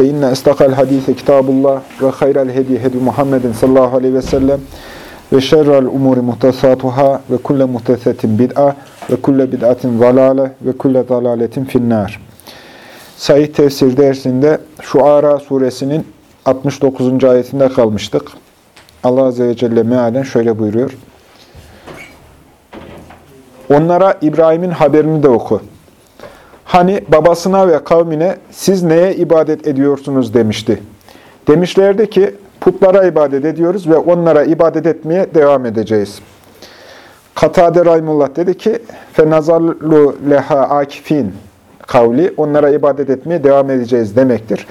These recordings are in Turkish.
fe inne istakal hadise kitabullah ve hayral hedi hedi Muhammedin sallallahu aleyhi ve sellem ve şerrel umuri muhtesatuhâ ve kulle muhtesetin bid'a ve kulle bid'atin zalâle ve kulle dalâletin finnâr. Said tefsir dersinde Şuara suresinin 69. ayetinde kalmıştık. Allah Azze ve Celle mealen şöyle buyuruyor. Onlara İbrahim'in haberini de oku. Hani babasına ve kavmine siz neye ibadet ediyorsunuz demişti. Demişlerdi ki putlara ibadet ediyoruz ve onlara ibadet etmeye devam edeceğiz. Katade Rahimullah dedi ki fenazallu leha akifin kavli onlara ibadet etmeye devam edeceğiz demektir.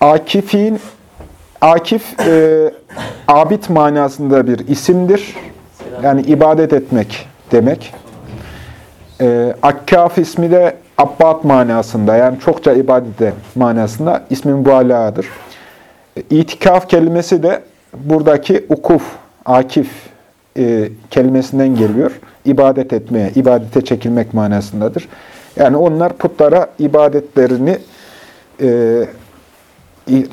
Akifin Akif e, abid manasında bir isimdir. Yani ibadet etmek demek. E, Akkaf ismi de Abbad manasında yani çokça ibadet manasında ismi mübalağadır. E, İtikaf kelimesi de buradaki ukuf, akif e, kelimesinden geliyor. İbadet etmeye, ibadete çekilmek manasındadır. Yani onlar putlara ibadetlerini e,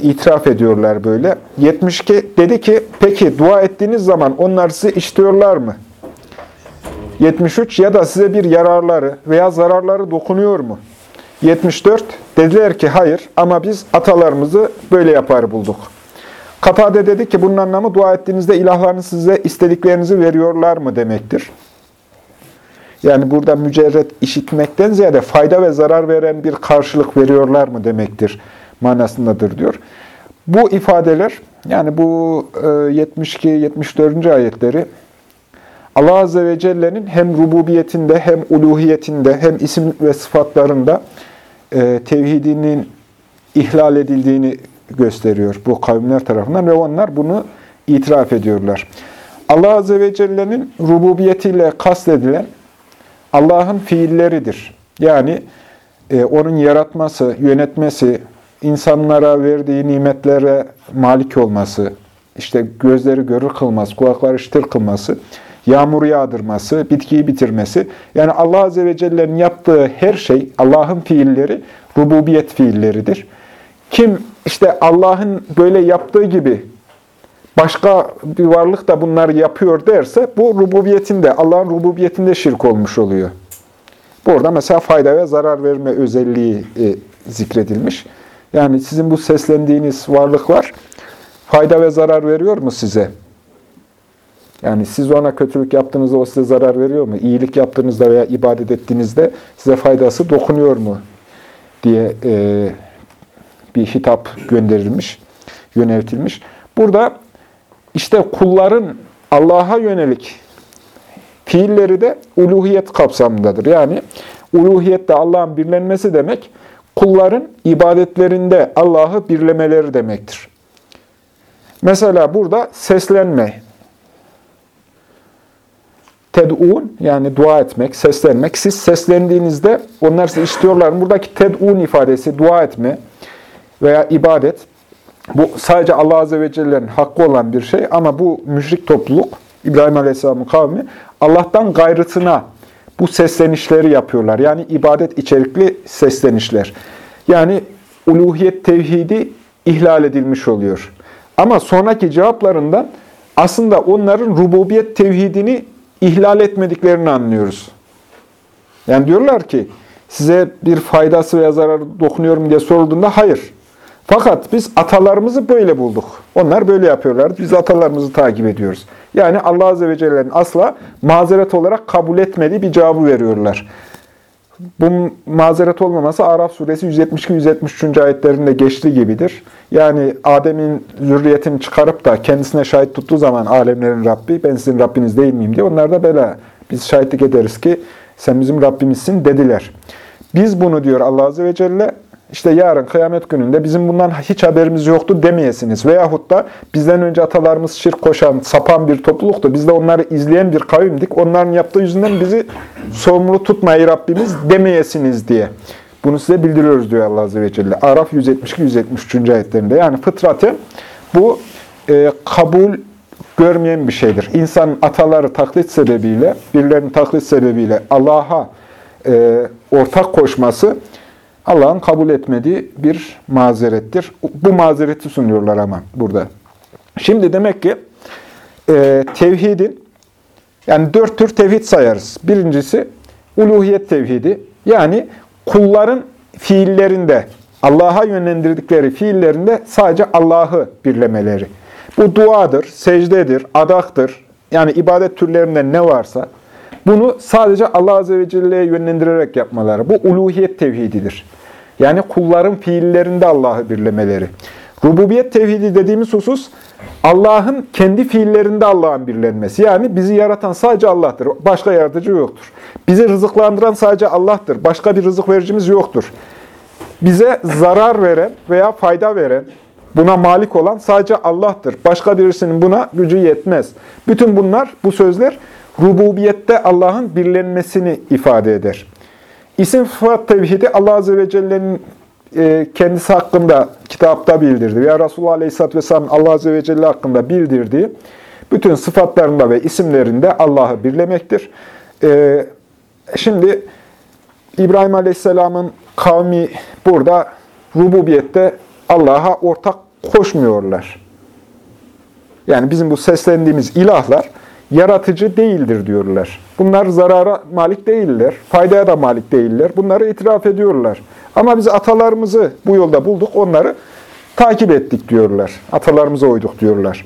itiraf ediyorlar böyle. 72 dedi ki, peki dua ettiğiniz zaman onlar sizi işliyorlar mı? 73 ya da size bir yararları veya zararları dokunuyor mu? 74 dediler ki hayır ama biz atalarımızı böyle yapar bulduk. Katade dedi ki bunun anlamı dua ettiğinizde ilahlarınız size istediklerinizi veriyorlar mı demektir. Yani burada mücerret işitmekten ziyade fayda ve zarar veren bir karşılık veriyorlar mı demektir manasındadır diyor. Bu ifadeler yani bu 72-74. ayetleri Allah Azze ve Celle'nin hem rububiyetinde hem uluhiyetinde hem isim ve sıfatlarında e, tevhidinin ihlal edildiğini gösteriyor bu kavimler tarafından ve onlar bunu itiraf ediyorlar. Allah Azze ve Celle'nin rububiyetiyle kastedilen Allah'ın fiilleridir. Yani e, onun yaratması, yönetmesi, insanlara verdiği nimetlere malik olması, işte gözleri görür kılması, kulakları işitir kılması, yağmur yağdırması, bitkiyi bitirmesi. Yani Allah Azze ve Celle'nin yaptığı her şey, Allah'ın fiilleri, rububiyet fiilleridir. Kim işte Allah'ın böyle yaptığı gibi başka bir varlık da bunları yapıyor derse, bu rububiyetinde, Allah'ın rububiyetinde şirk olmuş oluyor. Burada mesela fayda ve zarar verme özelliği e, zikredilmiş. Yani sizin bu seslendiğiniz varlıklar fayda ve zarar veriyor mu size? Yani siz ona kötülük yaptığınızda o size zarar veriyor mu? İyilik yaptığınızda veya ibadet ettiğinizde size faydası dokunuyor mu? diye e, bir hitap gönderilmiş, yöneltilmiş. Burada işte kulların Allah'a yönelik fiilleri de uluhiyet kapsamındadır. Yani uluhiyet de Allah'ın birlenmesi demek, kulların ibadetlerinde Allah'ı birlemeleri demektir. Mesela burada seslenme, ted'un yani dua etmek, seslenmek. Siz seslendiğinizde onlar size işitiyorlar. Buradaki ted'un ifadesi dua etme veya ibadet. Bu sadece Allah Azze ve Celle'nin hakkı olan bir şey ama bu müşrik topluluk, İbrahim Aleyhisselam'ın kavmi Allah'tan gayrısına bu seslenişleri yapıyorlar. Yani ibadet içerikli seslenişler. Yani uluhiyet tevhidi ihlal edilmiş oluyor. Ama sonraki cevaplarından aslında onların rububiyet tevhidini ihlal etmediklerini anlıyoruz. Yani diyorlar ki size bir faydası veya zararı dokunuyor mu diye sorulduğunda hayır. Fakat biz atalarımızı böyle bulduk. Onlar böyle yapıyorlar. Biz atalarımızı takip ediyoruz. Yani Allah Azze ve Celle'nin asla mazeret olarak kabul etmediği bir cevabı veriyorlar. Bu mazeret olmaması Araf suresi 172-173. ayetlerinde geçtiği gibidir. Yani Adem'in zürriyetini çıkarıp da kendisine şahit tuttuğu zaman alemlerin Rabbi, ben sizin Rabbiniz değil miyim diye onlar da böyle biz şahitlik ederiz ki sen bizim Rabbimizsin dediler. Biz bunu diyor Allah Azze ve Celle işte yarın kıyamet gününde bizim bundan hiç haberimiz yoktu demeyesiniz. Veyahut da bizden önce atalarımız şirk koşan, sapan bir topluluktu. Biz de onları izleyen bir kavimdik. Onların yaptığı yüzünden bizi sorumlu tutmayı Rabbimiz demeyesiniz diye. Bunu size bildiriyoruz diyor Allah Azze ve Celle. Araf 172-173. ayetlerinde. Yani fıtraten bu e, kabul görmeyen bir şeydir. İnsanın ataları taklit sebebiyle, birilerinin taklit sebebiyle Allah'a e, ortak koşması Allah'ın kabul etmediği bir mazerettir. Bu mazereti sunuyorlar ama burada. Şimdi demek ki e, tevhidin, yani dört tür tevhid sayarız. Birincisi uluhiyet tevhidi. Yani kulların fiillerinde, Allah'a yönlendirdikleri fiillerinde sadece Allah'ı birlemeleri. Bu duadır, secdedir, adaktır. Yani ibadet türlerinden ne varsa bunu sadece Allah Azze ve Celle'ye yönlendirerek yapmaları. Bu uluhiyet tevhididir. Yani kulların fiillerinde Allah'ı birlemeleri. Rububiyet tevhidi dediğimiz husus Allah'ın kendi fiillerinde Allah'ın birlenmesi. Yani bizi yaratan sadece Allah'tır. Başka yaratıcı yoktur. Bizi rızıklandıran sadece Allah'tır. Başka bir rızık vericimiz yoktur. Bize zarar veren veya fayda veren, buna malik olan sadece Allah'tır. Başka birisinin buna gücü yetmez. Bütün bunlar, bu sözler rububiyette Allah'ın birlenmesini ifade eder. İsim sıfat tevhidi Allah Azze ve Celle'nin e, kendisi hakkında kitapta bildirdi veya Resulullah Aleyhisselatü Vesselam Allah Azze ve Celle hakkında bildirdiği bütün sıfatlarında ve isimlerinde Allah'ı birlemektir. E, şimdi İbrahim Aleyhisselam'ın kavmi burada rububiyette Allah'a ortak koşmuyorlar. Yani bizim bu seslendiğimiz ilahlar yaratıcı değildir diyorlar. Bunlar zarara malik değiller, faydaya da malik değiller. Bunları itiraf ediyorlar. Ama biz atalarımızı bu yolda bulduk, onları takip ettik diyorlar. Atalarımıza uyduk diyorlar.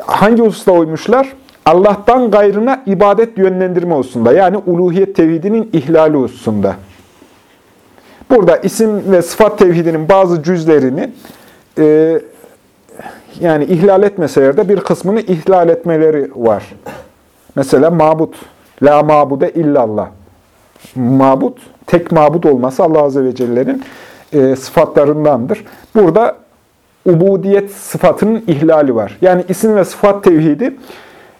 Hangi hususta uymuşlar? Allah'tan gayrına ibadet yönlendirme hususunda. Yani uluhiyet tevhidinin ihlali hususunda. Burada isim ve sıfat tevhidinin bazı cüzlerini e, yani ihlal etmeseler de bir kısmını ihlal etmeleri var. Mesela mabut. La mabude illallah. Mabut, tek mabut olması Allah Azze ve Celle'nin e, sıfatlarındandır. Burada ubudiyet sıfatının ihlali var. Yani isim ve sıfat tevhidi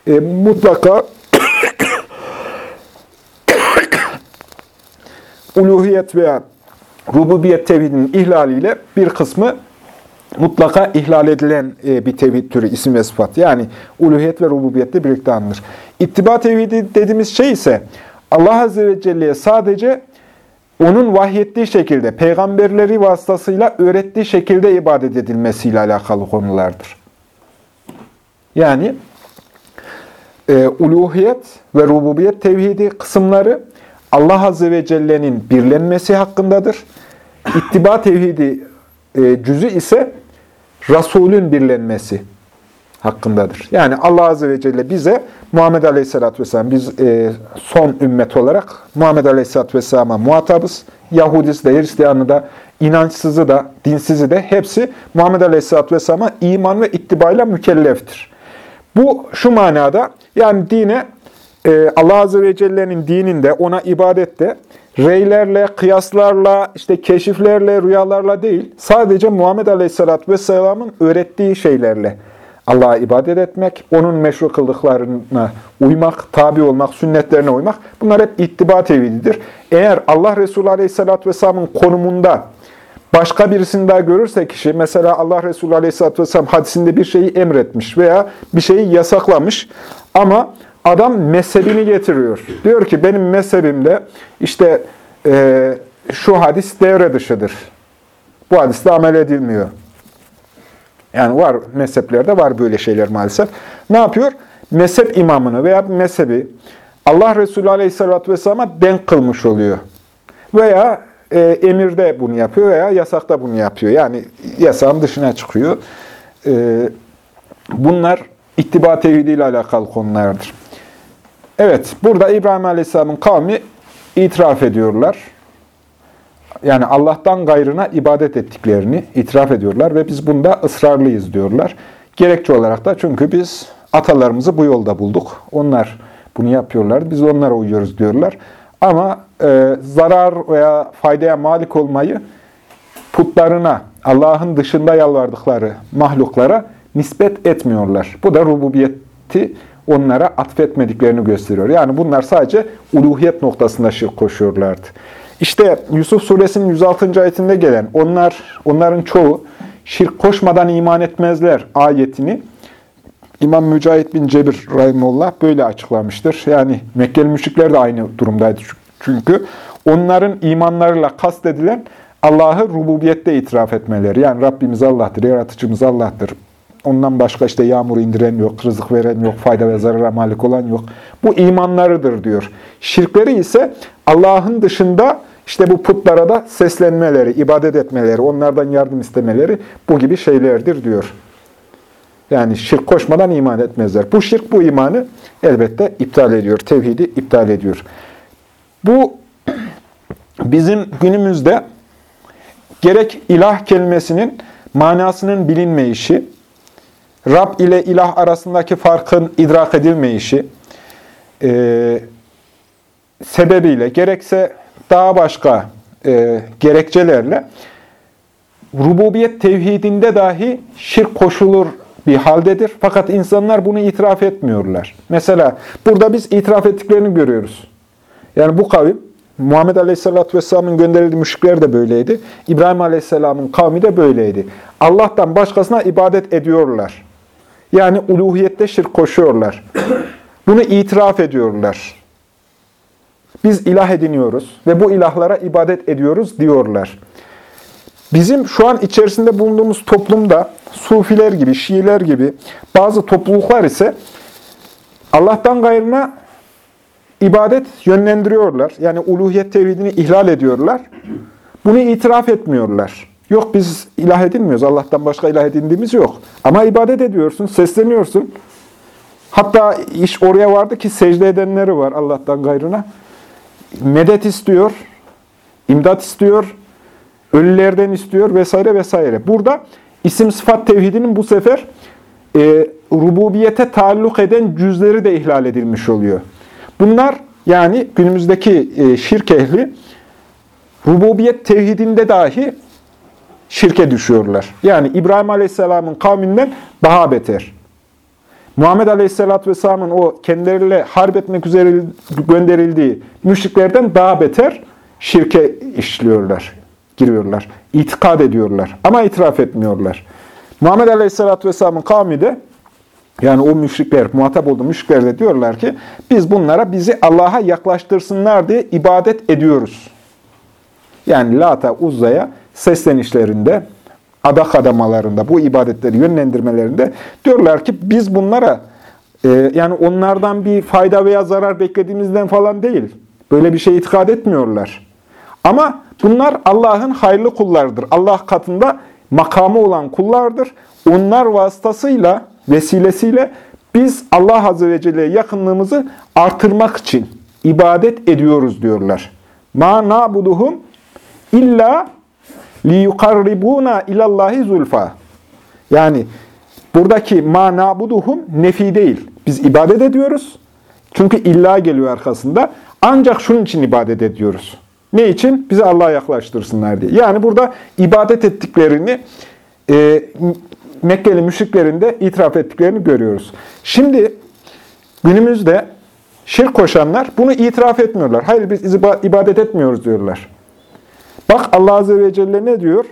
e, mutlaka uluhiyet veya rububiyet tevhidinin ihlaliyle bir kısmı mutlaka ihlal edilen e, bir tevhid türü, isim ve sıfat. Yani uluhiyet ve rububiyette birlikte anılır. İttiba tevhidi dediğimiz şey ise Allah Azze ve Celle'ye sadece onun vahyettiği şekilde, peygamberleri vasıtasıyla öğrettiği şekilde ibadet edilmesiyle alakalı konulardır. Yani e, uluhiyet ve rububiyet tevhidi kısımları Allah Azze ve Celle'nin birlenmesi hakkındadır. İttiba tevhidi e, cüzü ise Resulün birlenmesi hakkındadır. Yani Allah Azze ve Celle bize Muhammed Aleyhisselatü Vesselam, biz e, son ümmet olarak Muhammed Aleyhisselatü Vesselam'a muhatabız. Yahudisi de, Hristiyanı da, inançsızı da, dinsizi de hepsi Muhammed Aleyhisselatü Vesselam'a iman ve ittibayla mükelleftir. Bu şu manada, yani dine, e, Allah Azze ve Celle'nin dininde, ona ibadette, reylerle, kıyaslarla, işte keşiflerle, rüyalarla değil, sadece Muhammed Aleyhisselatü Vesselam'ın öğrettiği şeylerle Allah'a ibadet etmek, onun meşru kıldıklarına uymak, tabi olmak, sünnetlerine uymak, bunlar hep ittiba tevhididir. Eğer Allah Resulü Aleyhisselatü Vesselam'ın konumunda başka birisini daha görürse kişi, mesela Allah Resulü Aleyhisselatü Vesselam hadisinde bir şeyi emretmiş veya bir şeyi yasaklamış ama Adam mezhebini getiriyor. Diyor ki benim mezhebimde işte e, şu hadis devre dışıdır. Bu hadiste amel edilmiyor. Yani var mezheplerde var böyle şeyler maalesef. Ne yapıyor? Mezhep imamını veya mezhebi Allah Resulü Aleyhisselatü Vesselam'a denk kılmış oluyor. Veya e, emirde bunu yapıyor veya yasakta bunu yapıyor. Yani yasağın dışına çıkıyor. E, bunlar ittiba tevhidiyle alakalı konulardır. Evet, burada İbrahim Aleyhisselam'ın kavmi itiraf ediyorlar. Yani Allah'tan gayrına ibadet ettiklerini itiraf ediyorlar ve biz bunda ısrarlıyız diyorlar. Gerekçe olarak da çünkü biz atalarımızı bu yolda bulduk. Onlar bunu yapıyorlar, biz onlara uyuyoruz diyorlar. Ama e, zarar veya faydaya malik olmayı putlarına, Allah'ın dışında yalvardıkları mahluklara nispet etmiyorlar. Bu da rububiyeti onlara atfetmediklerini gösteriyor. Yani bunlar sadece uluhiyet noktasında şirk koşuyorlardı. İşte Yusuf suresinin 106. ayetinde gelen onlar onların çoğu şirk koşmadan iman etmezler ayetini İmam Mücahit bin Cebir Rahimullah böyle açıklamıştır. Yani Mekkeli müşrikler de aynı durumdaydı çünkü. Onların imanlarıyla kastedilen Allah'ı rububiyette itiraf etmeleri. Yani Rabbimiz Allah'tır, yaratıcımız Allah'tır. Ondan başka işte yağmur indiren yok, rızık veren yok, fayda ve zarara malik olan yok. Bu imanlarıdır diyor. Şirkleri ise Allah'ın dışında işte bu putlara da seslenmeleri, ibadet etmeleri, onlardan yardım istemeleri bu gibi şeylerdir diyor. Yani şirk koşmadan iman etmezler. Bu şirk bu imanı elbette iptal ediyor. Tevhidi iptal ediyor. Bu bizim günümüzde gerek ilah kelimesinin manasının bilinmeyişi, Rab ile ilah arasındaki farkın idrak edilmeyişi e, sebebiyle, gerekse daha başka e, gerekçelerle rububiyet tevhidinde dahi şirk koşulur bir haldedir. Fakat insanlar bunu itiraf etmiyorlar. Mesela burada biz itiraf ettiklerini görüyoruz. Yani bu kavim, Muhammed Aleyhisselatü Vesselam'ın gönderildiği müşrikler de böyleydi. İbrahim Aleyhisselam'ın kavmi de böyleydi. Allah'tan başkasına ibadet ediyorlar. Yani uluhiyette şirk koşuyorlar. Bunu itiraf ediyorlar. Biz ilah ediniyoruz ve bu ilahlara ibadet ediyoruz diyorlar. Bizim şu an içerisinde bulunduğumuz toplumda Sufiler gibi, Şiiler gibi bazı topluluklar ise Allah'tan gayrına ibadet yönlendiriyorlar. Yani uluhiyet tevhidini ihlal ediyorlar. Bunu itiraf etmiyorlar. Yok biz ilah edinmiyoruz. Allah'tan başka ilah edindiğimiz yok. Ama ibadet ediyorsun, sesleniyorsun. Hatta iş oraya vardı ki secde edenleri var Allah'tan gayrına. Medet istiyor, imdat istiyor, ölülerden istiyor vesaire vesaire. Burada isim sıfat tevhidinin bu sefer e, rububiyete taalluk eden cüzleri de ihlal edilmiş oluyor. Bunlar yani günümüzdeki e, şirk ehli rububiyet tevhidinde dahi şirke düşüyorlar. Yani İbrahim Aleyhisselam'ın kavminden daha beter. Muhammed Aleyhisselatü Vesselam'ın o kendileriyle harp etmek üzere gönderildiği müşriklerden daha beter şirke işliyorlar, giriyorlar. İtikad ediyorlar ama itiraf etmiyorlar. Muhammed Aleyhisselatü Vesselam'ın kavmi de yani o müşrikler, muhatap olduğu müşrikler de diyorlar ki biz bunlara bizi Allah'a yaklaştırsınlar diye ibadet ediyoruz. Yani Lata, Uzza'ya seslenişlerinde, adak adamalarında, bu ibadetleri yönlendirmelerinde diyorlar ki biz bunlara e, yani onlardan bir fayda veya zarar beklediğimizden falan değil. Böyle bir şey itikad etmiyorlar. Ama bunlar Allah'ın hayırlı kullarıdır. Allah katında makamı olan kullardır. Onlar vasıtasıyla, vesilesiyle biz Allah Azze ve Celle'ye yakınlığımızı artırmak için ibadet ediyoruz diyorlar. Ma na'buduhum illa liyukarribuna ilallahi zulfa. Yani buradaki ma na'buduhum nefi değil. Biz ibadet ediyoruz. Çünkü illa geliyor arkasında. Ancak şunun için ibadet ediyoruz. Ne için? Bizi Allah'a yaklaştırsınlar diye. Yani burada ibadet ettiklerini e, Mekkeli müşriklerin de itiraf ettiklerini görüyoruz. Şimdi günümüzde şirk koşanlar bunu itiraf etmiyorlar. Hayır biz ibadet etmiyoruz diyorlar. Bak Allah Azze ve Celle ne diyor?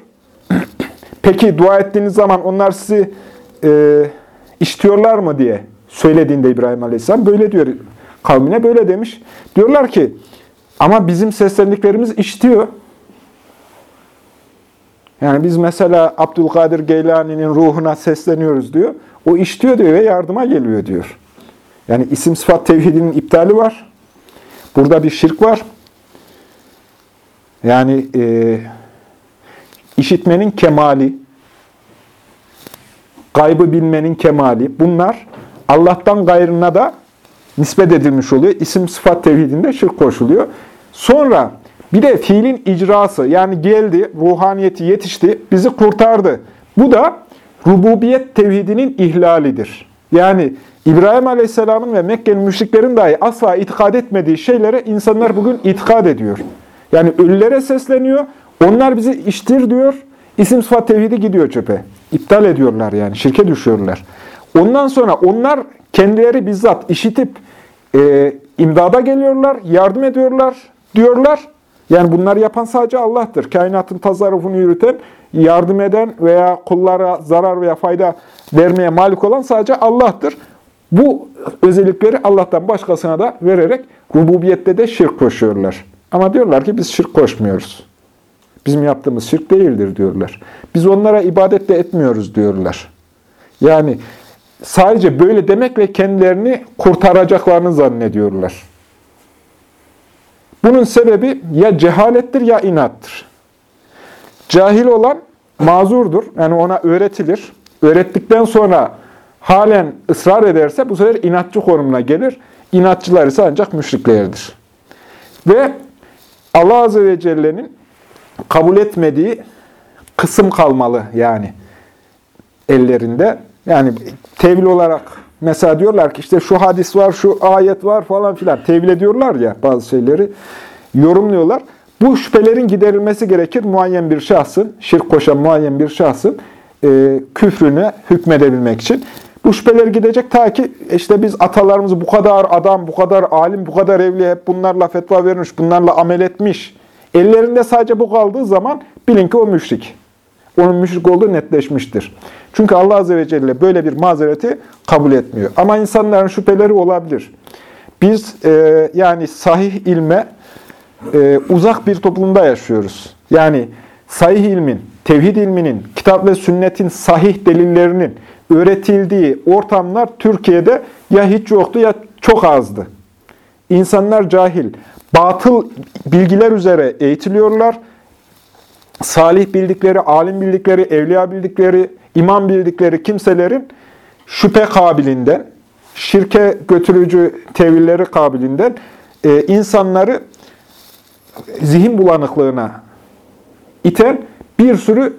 Peki dua ettiğiniz zaman onlar sizi e, işitiyorlar mı diye söylediğinde İbrahim Aleyhisselam böyle diyor. Kavmine böyle demiş. Diyorlar ki ama bizim seslendiklerimiz işitiyor. Yani biz mesela Abdülkadir Geylani'nin ruhuna sesleniyoruz diyor. O işitiyor diyor ve yardıma geliyor diyor. Yani isim sıfat tevhidinin iptali var. Burada bir şirk var. Yani e, işitmenin kemali, gaybı bilmenin kemali bunlar Allah'tan gayrına da nispet edilmiş oluyor. İsim sıfat tevhidinde şirk koşuluyor. Sonra bir de fiilin icrası yani geldi, ruhaniyeti yetişti, bizi kurtardı. Bu da rububiyet tevhidinin ihlalidir. Yani İbrahim Aleyhisselam'ın ve Mekke'nin müşriklerin dahi asla itikad etmediği şeylere insanlar bugün itikad ediyor. Yani ölülere sesleniyor, onlar bizi iştir diyor, isim sıfat tevhidi gidiyor çöpe. İptal ediyorlar yani, şirke düşüyorlar. Ondan sonra onlar kendileri bizzat işitip e, imdada geliyorlar, yardım ediyorlar diyorlar. Yani bunları yapan sadece Allah'tır. Kainatın tasarrufunu yürüten, yardım eden veya kullara zarar veya fayda vermeye malik olan sadece Allah'tır. Bu özellikleri Allah'tan başkasına da vererek rububiyette de şirk koşuyorlar. Ama diyorlar ki biz şirk koşmuyoruz. Bizim yaptığımız şirk değildir diyorlar. Biz onlara ibadet de etmiyoruz diyorlar. Yani sadece böyle demekle kendilerini kurtaracaklarını zannediyorlar. Bunun sebebi ya cehalettir ya inattır. Cahil olan mazurdur. Yani ona öğretilir. Öğrettikten sonra halen ısrar ederse bu sefer inatçı konumuna gelir. İnatçılar ise ancak müşriklerdir. Ve Allah Azze ve Celle'nin kabul etmediği kısım kalmalı yani ellerinde. Yani tevil olarak mesela diyorlar ki işte şu hadis var, şu ayet var falan filan. Tevil ediyorlar ya bazı şeyleri. Yorumluyorlar. Bu şüphelerin giderilmesi gerekir. Muayyen bir şahsın, şirk koşan muayyen bir şahsın e, küfrüne hükmedebilmek için. Bu şüpheler gidecek ta ki işte biz atalarımız bu kadar adam, bu kadar alim, bu kadar evli hep bunlarla fetva vermiş, bunlarla amel etmiş. Ellerinde sadece bu kaldığı zaman bilin ki o müşrik. Onun müşrik olduğu netleşmiştir. Çünkü Allah Azze ve Celle böyle bir mazereti kabul etmiyor. Ama insanların şüpheleri olabilir. Biz e, yani sahih ilme e, uzak bir toplumda yaşıyoruz. Yani sahih ilmin, tevhid ilminin, kitap ve sünnetin sahih delillerinin öğretildiği ortamlar Türkiye'de ya hiç yoktu ya çok azdı. İnsanlar cahil, batıl bilgiler üzere eğitiliyorlar. Salih bildikleri, alim bildikleri, evliya bildikleri, imam bildikleri kimselerin şüphe kabilinden, şirke götürücü tevilleri kabilinden e, insanları zihin bulanıklığına iten bir sürü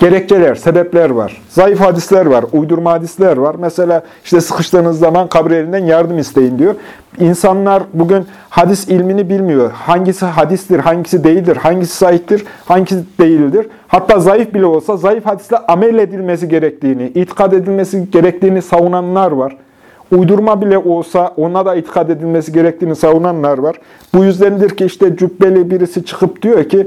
gerekçeler, sebepler var. Zayıf hadisler var, uydurma hadisler var. Mesela işte sıkıştığınız zaman kabir elinden yardım isteyin diyor. İnsanlar bugün hadis ilmini bilmiyor. Hangisi hadistir, hangisi değildir, hangisi sahiptir, hangisi değildir. Hatta zayıf bile olsa zayıf hadisle amel edilmesi gerektiğini, itikad edilmesi gerektiğini savunanlar var. Uydurma bile olsa ona da itikad edilmesi gerektiğini savunanlar var. Bu yüzdendir ki işte cübbeli birisi çıkıp diyor ki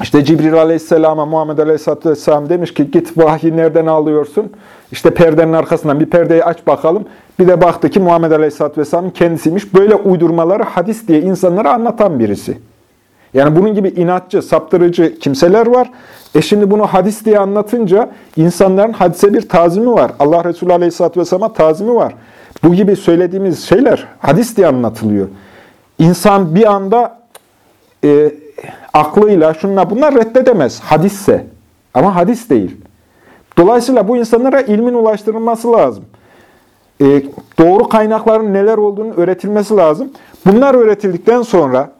işte Cibril Aleyhisselam'a Muhammed Aleyhisselatü Vesselam demiş ki git vahyi nereden alıyorsun? İşte perdenin arkasından bir perdeyi aç bakalım. Bir de baktı ki Muhammed Aleyhisselatü Vesselam'ın kendisiymiş. Böyle uydurmaları hadis diye insanlara anlatan birisi. Yani bunun gibi inatçı, saptırıcı kimseler var. E şimdi bunu hadis diye anlatınca insanların hadise bir tazimi var. Allah Resulü Aleyhisselatü Vesselam'a tazimi var. Bu gibi söylediğimiz şeyler hadis diye anlatılıyor. İnsan bir anda e, aklıyla şunla bunlar reddedemez. Hadisse. Ama hadis değil. Dolayısıyla bu insanlara ilmin ulaştırılması lazım. E, doğru kaynakların neler olduğunu öğretilmesi lazım. Bunlar öğretildikten sonra,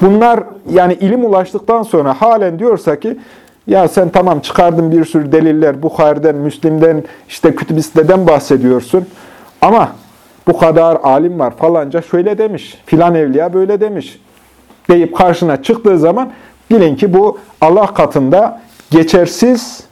bunlar yani ilim ulaştıktan sonra halen diyorsa ki ya sen tamam çıkardın bir sürü deliller Bukhari'den, Müslim'den, işte Kütüb-i bahsediyorsun. Ama bu kadar alim var falanca şöyle demiş, filan evliya böyle demiş deyip karşına çıktığı zaman bilin ki bu Allah katında geçersiz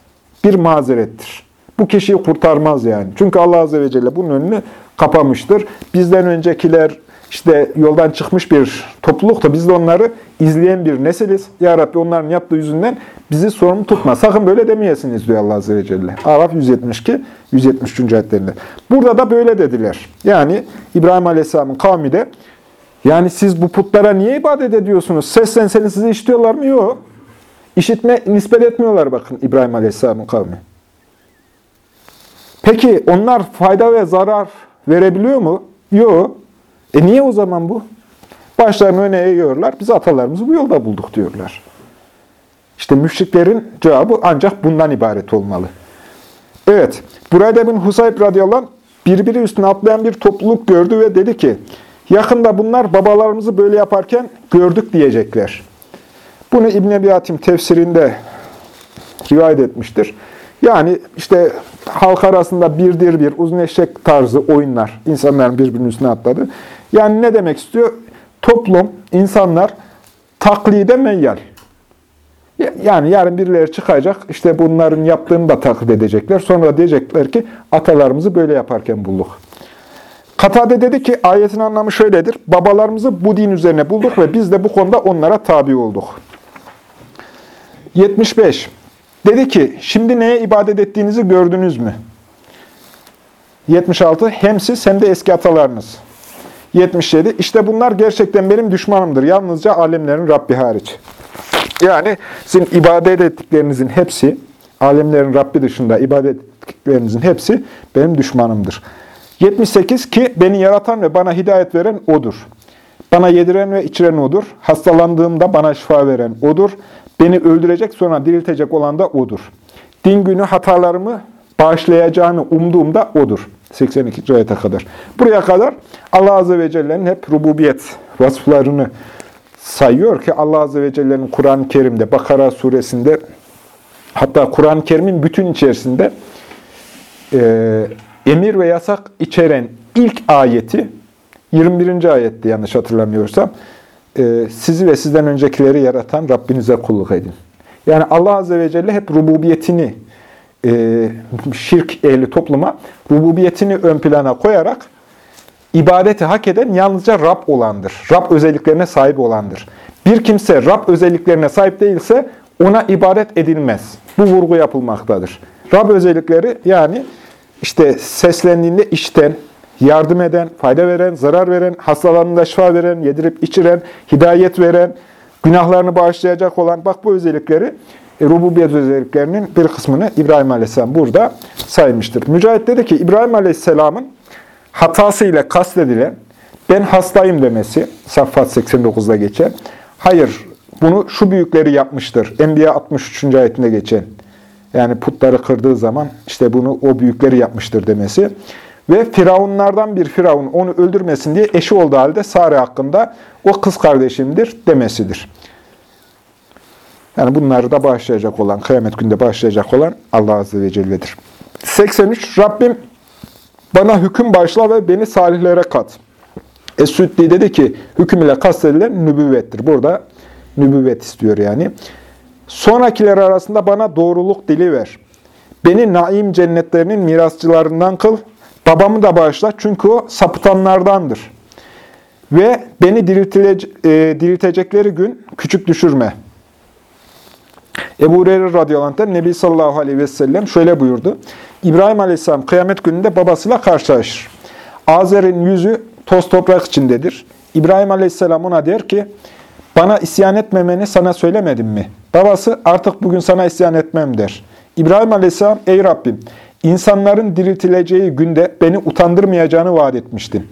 bir mazerettir. Bu kişiyi kurtarmaz yani. Çünkü Allah Azze ve Celle bunun önünü kapamıştır. Bizden öncekiler işte yoldan çıkmış bir topluluk da biz de onları izleyen bir nesiliz. Ya Rabbi onların yaptığı yüzünden bizi sorumlu tutma. Sakın böyle demeyesiniz diyor Allah Azze ve Celle. Araf 172, 173. ayetlerinde. Burada da böyle dediler. Yani İbrahim Aleyhisselam'ın kavmi de yani siz bu putlara niye ibadet ediyorsunuz? Seslenseniz sizi işitiyorlar mı? Yok. İşitme nispet etmiyorlar bakın İbrahim Aleyhisselam'ın kavmi. Peki onlar fayda ve zarar verebiliyor mu? Yok. E niye o zaman bu? Başlarını öne eğiyorlar. Biz atalarımızı bu yolda bulduk diyorlar. İşte müşriklerin cevabı ancak bundan ibaret olmalı. Evet, burada bin Husayb radıyallahu anh birbiri üstüne atlayan bir topluluk gördü ve dedi ki, Yakında bunlar babalarımızı böyle yaparken gördük diyecekler. Bunu İbn-i Ebi Hatim tefsirinde rivayet etmiştir. Yani işte halk arasında birdir bir, uzun eşek tarzı oyunlar. insanların birbirinin üstüne atladı. Yani ne demek istiyor? Toplum, insanlar taklide meyyal. Yani yarın birileri çıkacak, işte bunların yaptığını da taklit edecekler. Sonra diyecekler ki atalarımızı böyle yaparken bulduk. Katade dedi ki ayetin anlamı şöyledir. Babalarımızı bu din üzerine bulduk ve biz de bu konuda onlara tabi olduk. 75. Dedi ki şimdi neye ibadet ettiğinizi gördünüz mü? 76. Hem siz hem de eski atalarınız. 77. İşte bunlar gerçekten benim düşmanımdır. Yalnızca alemlerin Rabbi hariç. Yani sizin ibadet ettiklerinizin hepsi, alemlerin Rabbi dışında ibadet ettiklerinizin hepsi benim düşmanımdır. 78 ki beni yaratan ve bana hidayet veren O'dur. Bana yediren ve içiren O'dur. Hastalandığımda bana şifa veren O'dur. Beni öldürecek sonra diriltecek olan da O'dur. Din günü hatalarımı bağışlayacağını umduğumda O'dur. 82. ayete kadar. Buraya kadar Allah Azze ve Celle'nin hep rububiyet vasıflarını sayıyor ki Allah Azze ve Celle'nin Kur'an-ı Kerim'de, Bakara suresinde hatta Kur'an-ı Kerim'in bütün içerisinde e, emir ve yasak içeren ilk ayeti 21. ayetti yanlış hatırlamıyorsam e, sizi ve sizden öncekileri yaratan Rabbinize kulluk edin. Yani Allah Azze ve Celle hep rububiyetini e, şirk ehli topluma rububiyetini ön plana koyarak ibadeti hak eden yalnızca Rab olandır. Rab özelliklerine sahip olandır. Bir kimse Rab özelliklerine sahip değilse ona ibadet edilmez. Bu vurgu yapılmaktadır. Rab özellikleri yani işte seslendiğinde işten, yardım eden, fayda veren, zarar veren, hastalarında şifa veren, yedirip içiren, hidayet veren, günahlarını bağışlayacak olan, bak bu özellikleri, e, rububiyet özelliklerinin bir kısmını İbrahim Aleyhisselam burada saymıştır. Mücahit dedi ki, İbrahim Aleyhisselam'ın hatasıyla kastedilen, ben hastayım demesi, Saffat 89'da geçen, hayır, bunu şu büyükleri yapmıştır. Enbiya 63. ayetinde geçen. Yani putları kırdığı zaman işte bunu o büyükleri yapmıştır demesi. Ve Firavunlardan bir Firavun onu öldürmesin diye eşi olduğu halde Sare hakkında o kız kardeşimdir demesidir. Yani bunları da başlayacak olan, kıyamet günde başlayacak olan Allah Azze ve Celle'dir. 83. Rabbim bana hüküm başla ve beni salihlere kat. Es-Süddi dedi ki hüküm ile kastedilen nübüvvettir. Burada nübüvvet istiyor yani. Sonrakiler arasında bana doğruluk dili ver. Beni naim cennetlerinin mirasçılarından kıl. Babamı da bağışla çünkü o sapıtanlardandır. Ve beni diriltile, e, diriltecekleri gün küçük düşürme. Ebu Hureyre radıyallahu anh'ten Nebi sallallahu aleyhi ve sellem şöyle buyurdu. İbrahim aleyhisselam kıyamet gününde babasıyla karşılaşır. Azer'in yüzü toz toprak içindedir. İbrahim aleyhisselam ona der ki, bana isyan etmemeni sana söylemedim mi? Babası artık bugün sana isyan etmem der. İbrahim aleyhisselam, ey Rabbim, insanların diriltileceği günde beni utandırmayacağını vaat etmiştin.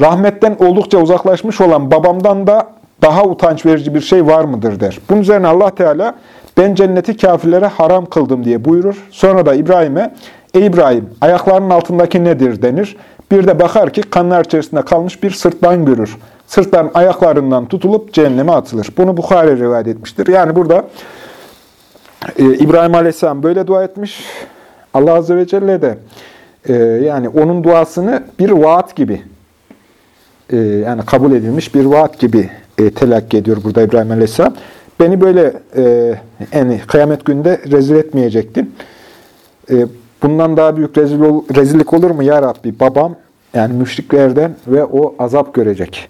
Rahmetten oldukça uzaklaşmış olan babamdan da daha utanç verici bir şey var mıdır der. Bunun üzerine Allah Teala ben cenneti kafirlere haram kıldım diye buyurur. Sonra da İbrahim'e ey İbrahim ayaklarının altındaki nedir denir. Bir de bakar ki kanlar içerisinde kalmış bir sırtlan görür. Sırtlan ayaklarından tutulup cehenneme atılır. Bunu Bukhari rivayet etmiştir. Yani burada e, İbrahim Aleyhisselam böyle dua etmiş. Allah Azze ve Celle de e, yani onun duasını bir vaat gibi e, yani kabul edilmiş bir vaat gibi e, telakki ediyor burada İbrahim Aleyhisselam. Beni böyle e, yani kıyamet günde rezil etmeyecektin. E, bundan daha büyük rezil ol, rezillik olur mu ya Rabbi? Babam yani müşriklerden ve o azap görecek.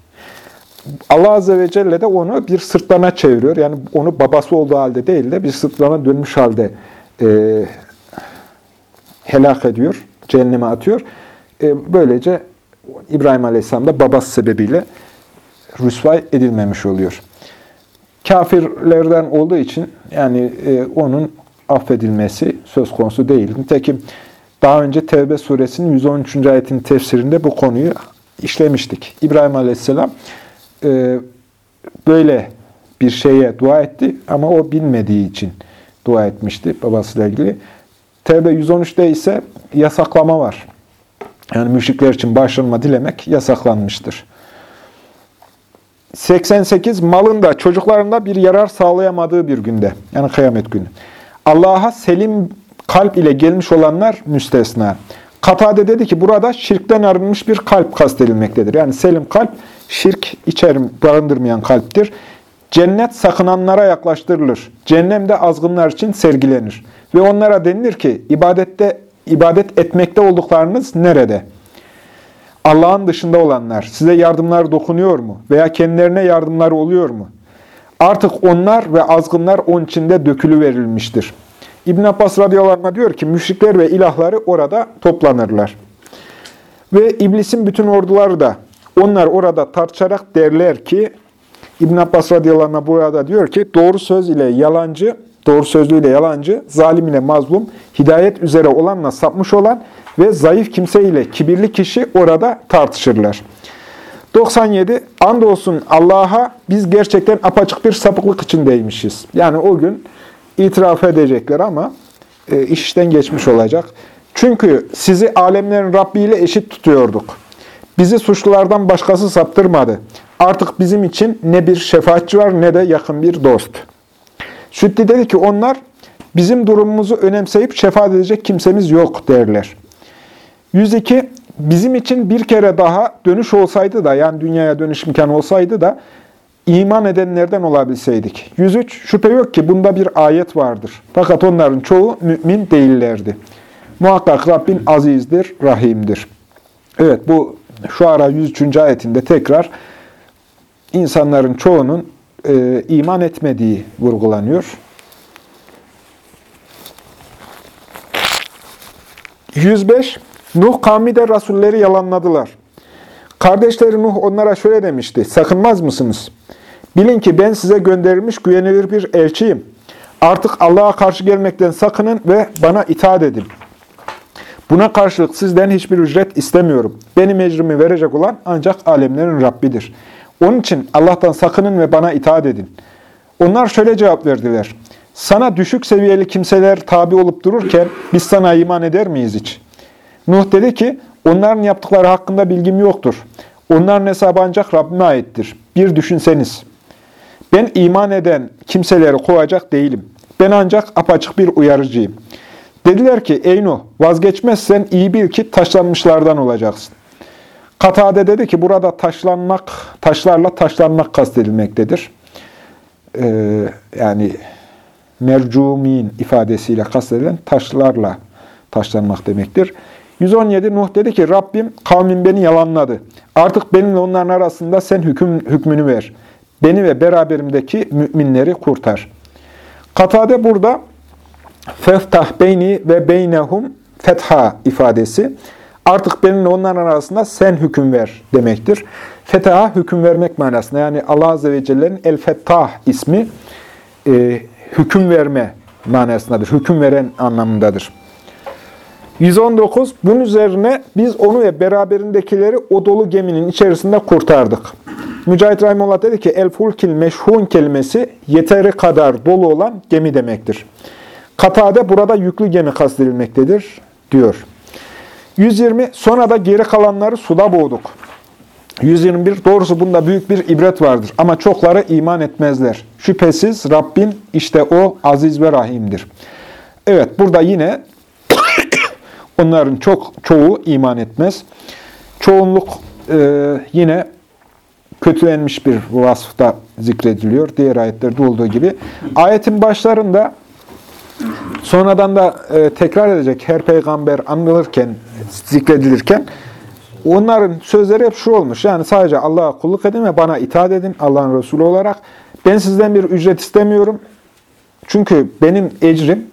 Allah Azze ve Celle de onu bir sırtlana çeviriyor. Yani onu babası olduğu halde değil de bir sırtlana dönmüş halde e, helak ediyor, cehenneme atıyor. E, böylece İbrahim Aleyhisselam da babası sebebiyle rüsvay edilmemiş oluyor. Kafirlerden olduğu için yani e, onun affedilmesi söz konusu değil. Nitekim daha önce Tevbe suresinin 113. ayetin tefsirinde bu konuyu işlemiştik. İbrahim Aleyhisselam e, böyle bir şeye dua etti ama o bilmediği için dua etmişti babasıyla ilgili. Tevbe 113'te ise yasaklama var. Yani müşrikler için başlanma dilemek yasaklanmıştır. 88 malın da çocuklarında bir yarar sağlayamadığı bir günde. Yani kıyamet günü. Allah'a selim kalp ile gelmiş olanlar müstesna. Katade dedi ki burada şirkten arınmış bir kalp kastedilmektedir. Yani selim kalp şirk içerim, barındırmayan kalptir. Cennet sakınanlara yaklaştırılır. Cehennem de azgınlar için sergilenir. Ve onlara denilir ki ibadette ibadet etmekte olduklarınız nerede? Allah'ın dışında olanlar size yardımlar dokunuyor mu? Veya kendilerine yardımlar oluyor mu? Artık onlar ve azgınlar onun içinde dökülü verilmiştir. İbn Abbas radıyallahu diyor ki müşrikler ve ilahları orada toplanırlar. Ve iblisin bütün orduları da onlar orada tartışarak derler ki İbn Abbas radıyallahu anh burada diyor ki doğru söz ile yalancı, doğru sözlüyle yalancı, zalim ile mazlum, hidayet üzere olanla sapmış olan ve zayıf kimse ile kibirli kişi orada tartışırlar. 97. Andolsun Allah'a biz gerçekten apaçık bir sapıklık içindeymişiz. Yani o gün itiraf edecekler ama e, işten geçmiş olacak. Çünkü sizi alemlerin Rabbi ile eşit tutuyorduk. Bizi suçlulardan başkası saptırmadı. Artık bizim için ne bir şefaatçi var ne de yakın bir dost. Sütti dedi ki onlar bizim durumumuzu önemseyip şefaat edecek kimsemiz yok derler. 102. Bizim için bir kere daha dönüş olsaydı da yani dünyaya dönüş imkanı olsaydı da iman edenlerden olabilseydik. 103. Şüphe yok ki bunda bir ayet vardır. Fakat onların çoğu mümin değillerdi. Muhakkak Rabbin azizdir, rahimdir. Evet bu şu ara 103. ayetinde tekrar insanların çoğunun e, iman etmediği vurgulanıyor. 105. Nuh kavmi de rasulleri yalanladılar. Kardeşleri Nuh onlara şöyle demişti. Sakınmaz mısınız? Bilin ki ben size gönderilmiş güvenilir bir elçiyim. Artık Allah'a karşı gelmekten sakının ve bana itaat edin. Buna karşılık sizden hiçbir ücret istemiyorum. Benim ecrimi verecek olan ancak alemlerin Rabbidir. Onun için Allah'tan sakının ve bana itaat edin. Onlar şöyle cevap verdiler. Sana düşük seviyeli kimseler tabi olup dururken biz sana iman eder miyiz hiç? Nuh dedi ki, onların yaptıkları hakkında bilgim yoktur. Onların hesabı ancak Rabbime aittir. Bir düşünseniz. Ben iman eden kimseleri kovacak değilim. Ben ancak apaçık bir uyarıcıyım. Dediler ki, ey vazgeçmezsen iyi bil ki taşlanmışlardan olacaksın. Katade dedi ki, burada taşlanmak, taşlarla taşlanmak kastedilmektedir. Ee, yani mercumin ifadesiyle kastedilen taşlarla taşlanmak demektir. 117 Nuh dedi ki Rabbim kavmin beni yalanladı. Artık benimle onların arasında sen hüküm, hükmünü ver. Beni ve beraberimdeki müminleri kurtar. Katade burada feftah beyni ve beynehum fetha ifadesi. Artık benimle onların arasında sen hüküm ver demektir. Fetha hüküm vermek manasında. Yani Allah Azze ve Celle'nin El-Fettah ismi e, hüküm verme manasındadır. Hüküm veren anlamındadır. 119. Bunun üzerine biz onu ve beraberindekileri o dolu geminin içerisinde kurtardık. Mücahit Rahimullah dedi ki, El-Fulkil meşhun kelimesi yeteri kadar dolu olan gemi demektir. Katade burada yüklü gemi kastedilmektedir, diyor. 120. Sonra da geri kalanları suda boğduk. 121. Doğrusu bunda büyük bir ibret vardır. Ama çokları iman etmezler. Şüphesiz Rabbin işte o aziz ve rahimdir. Evet burada yine onların çok çoğu iman etmez. Çoğunluk e, yine kötülenmiş bir vasıfta zikrediliyor. Diğer ayetlerde olduğu gibi. Ayetin başlarında sonradan da e, tekrar edecek her peygamber anılırken, zikredilirken onların sözleri hep şu olmuş. Yani sadece Allah'a kulluk edin ve bana itaat edin Allah'ın Resulü olarak. Ben sizden bir ücret istemiyorum. Çünkü benim ecrim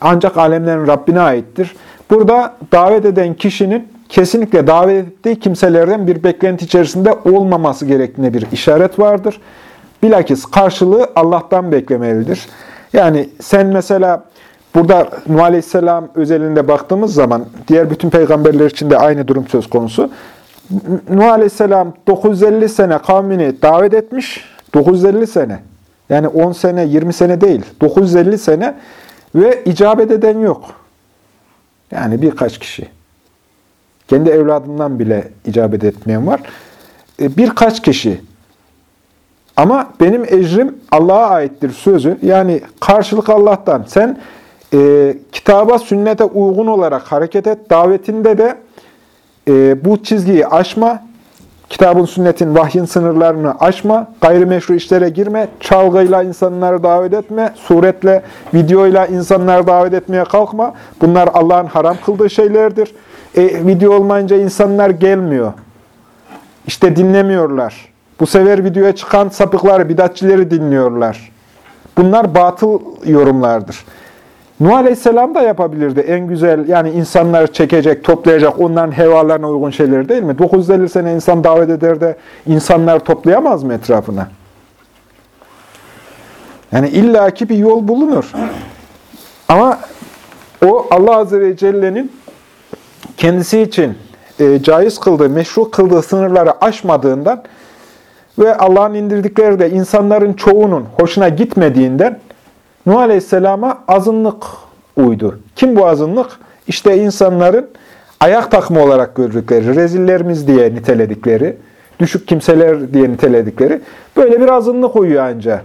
ancak alemlerin Rabbine aittir. Burada davet eden kişinin kesinlikle davet ettiği kimselerden bir beklenti içerisinde olmaması gerektiğine bir işaret vardır. Bilakis karşılığı Allah'tan beklemelidir. Yani sen mesela burada Nuh Aleyhisselam özelinde baktığımız zaman diğer bütün peygamberler için de aynı durum söz konusu. Nuh Aleyhisselam 950 sene kavmini davet etmiş. 950 sene. Yani 10 sene, 20 sene değil. 950 sene ve icabet eden yok. Yani birkaç kişi. Kendi evladından bile icabet etmeyen var. E, birkaç kişi. Ama benim ecrim Allah'a aittir sözü. Yani karşılık Allah'tan. Sen e, kitaba, sünnete uygun olarak hareket et. Davetinde de e, bu çizgiyi aşma. Kitabın, sünnetin, vahyin sınırlarını aşma. Gayrimeşru işlere girme. Çalgıyla insanları davet etme. Suretle, videoyla insanları davet etmeye kalkma. Bunlar Allah'ın haram kıldığı şeylerdir. E, video olmayınca insanlar gelmiyor. İşte dinlemiyorlar. Bu sefer videoya çıkan sapıkları, bidatçileri dinliyorlar. Bunlar batıl yorumlardır. Nuh Aleyhisselam da yapabilirdi. En güzel yani insanları çekecek, toplayacak, onların hevalarına uygun şeyleri değil mi? 950 sene insan davet eder de insanlar toplayamaz mı etrafına? Yani illaki bir yol bulunur. Ama o Allah Azze ve Celle'nin kendisi için e, caiz kıldığı, meşru kıldığı sınırları aşmadığından ve Allah'ın indirdikleri de insanların çoğunun hoşuna gitmediğinden Nuh Aleyhisselam'a azınlık uydu. Kim bu azınlık? İşte insanların ayak takımı olarak gördükleri, rezillerimiz diye niteledikleri, düşük kimseler diye niteledikleri böyle bir azınlık uyuyor ancak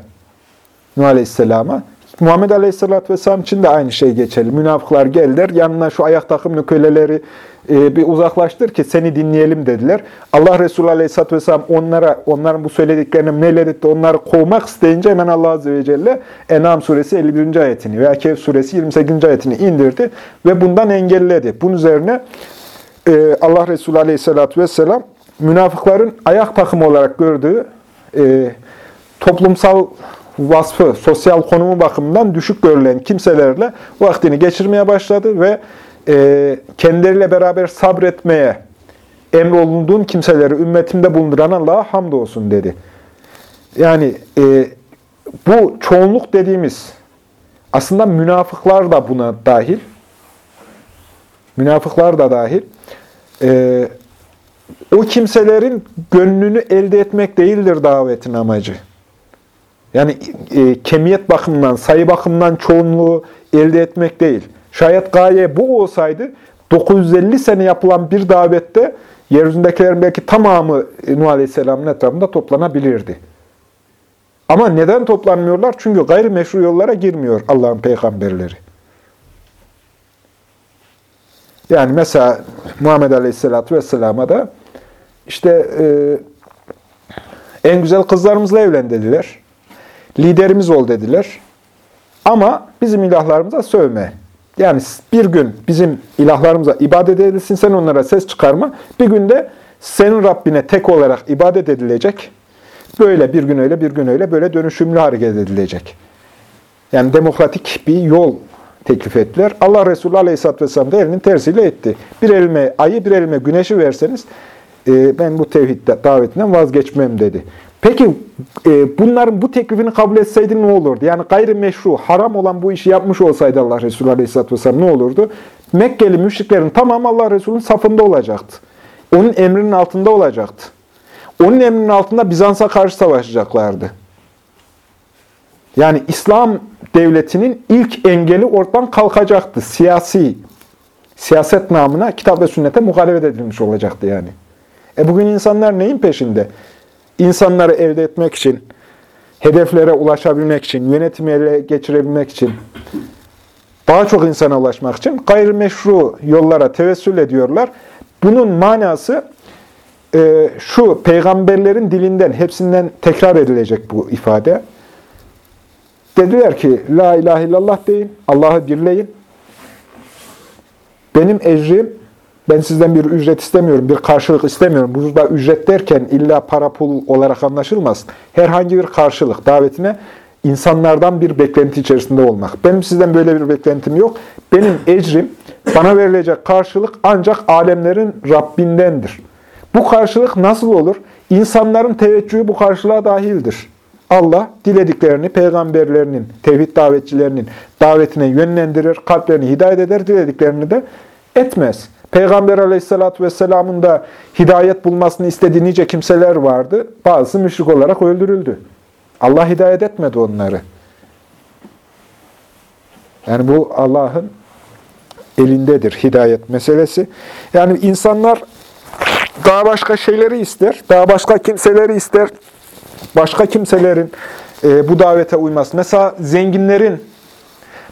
Nuh Aleyhisselam'a. Muhammed Aleyhisselatü Vesselam için de aynı şey geçerli. Münafıklar geldiler, yanına şu ayak takımlı köleleri e, bir uzaklaştır ki seni dinleyelim dediler. Allah Resulü Aleyhisselatü Vesselam onlara, onların bu söylediklerini neler etti, onları kovmak isteyince hemen Allah Azze ve Celle En'am suresi 51. ayetini veya Kehf suresi 28. ayetini indirdi ve bundan engelledi. Bunun üzerine e, Allah Resulü Aleyhisselatü Vesselam münafıkların ayak takımı olarak gördüğü e, toplumsal vasfı, sosyal konumu bakımından düşük görülen kimselerle vaktini geçirmeye başladı ve e, kendileriyle beraber sabretmeye emrolunduğum kimseleri ümmetimde bulunduran Allah'a hamdolsun dedi. Yani e, bu çoğunluk dediğimiz aslında münafıklar da buna dahil. Münafıklar da dahil. E, o kimselerin gönlünü elde etmek değildir davetin amacı. Yani e, kemiyet bakımından, sayı bakımından çoğunluğu elde etmek değil. Şayet gaye bu olsaydı 950 sene yapılan bir davette yeryüzündekilerin belki tamamı Nuh Aleyhisselam'ın etrafında toplanabilirdi. Ama neden toplanmıyorlar? Çünkü gayrimeşru yollara girmiyor Allah'ın peygamberleri. Yani mesela Muhammed Aleyhisselatü Vesselam'a da işte e, en güzel kızlarımızla evlen dediler. Liderimiz ol dediler. Ama bizim ilahlarımıza sövme. Yani bir gün bizim ilahlarımıza ibadet edilsin, sen onlara ses çıkarma. Bir günde senin Rabbine tek olarak ibadet edilecek. Böyle bir gün öyle, bir gün öyle, böyle dönüşümlü hareket edilecek. Yani demokratik bir yol teklif ettiler. Allah Resulü Aleyhisselatü Vesselam da elinin tersiyle etti. Bir elime ayı, bir elime güneşi verseniz e, ben bu tevhid davetinden vazgeçmem dedi. Peki e, bunların bu teklifini kabul etseydi ne olurdu? Yani gayrimeşru, haram olan bu işi yapmış olsaydı Allah Resulü Aleyhisselatü Vesselam ne olurdu? Mekkeli müşriklerin tamamı Allah Resulü'nün safında olacaktı. Onun emrinin altında olacaktı. Onun emrinin altında Bizans'a karşı savaşacaklardı. Yani İslam devletinin ilk engeli ortadan kalkacaktı. Siyasi, siyaset namına kitap ve sünnete muhalefet edilmiş olacaktı yani. E bugün insanlar neyin peşinde? İnsanları elde etmek için, hedeflere ulaşabilmek için, yönetimi ele geçirebilmek için, daha çok insana ulaşmak için gayrimeşru yollara tevessül ediyorlar. Bunun manası e, şu, peygamberlerin dilinden, hepsinden tekrar edilecek bu ifade. Dediler ki, La ilahe illallah deyin, Allah'ı birleyin. Benim ecrim ben sizden bir ücret istemiyorum, bir karşılık istemiyorum. Burada ücret derken illa para pul olarak anlaşılmaz. Herhangi bir karşılık davetine insanlardan bir beklenti içerisinde olmak. Benim sizden böyle bir beklentim yok. Benim ecrim, bana verilecek karşılık ancak alemlerin Rabbindendir. Bu karşılık nasıl olur? İnsanların teveccühü bu karşılığa dahildir. Allah dilediklerini peygamberlerinin, tevhid davetçilerinin davetine yönlendirir, kalplerini hidayet eder, dilediklerini de etmez. Peygamber aleyhissalatü vesselamın da hidayet bulmasını istediği nice kimseler vardı. Bazısı müşrik olarak öldürüldü. Allah hidayet etmedi onları. Yani bu Allah'ın elindedir hidayet meselesi. Yani insanlar daha başka şeyleri ister, daha başka kimseleri ister, başka kimselerin e, bu davete uyması. Mesela zenginlerin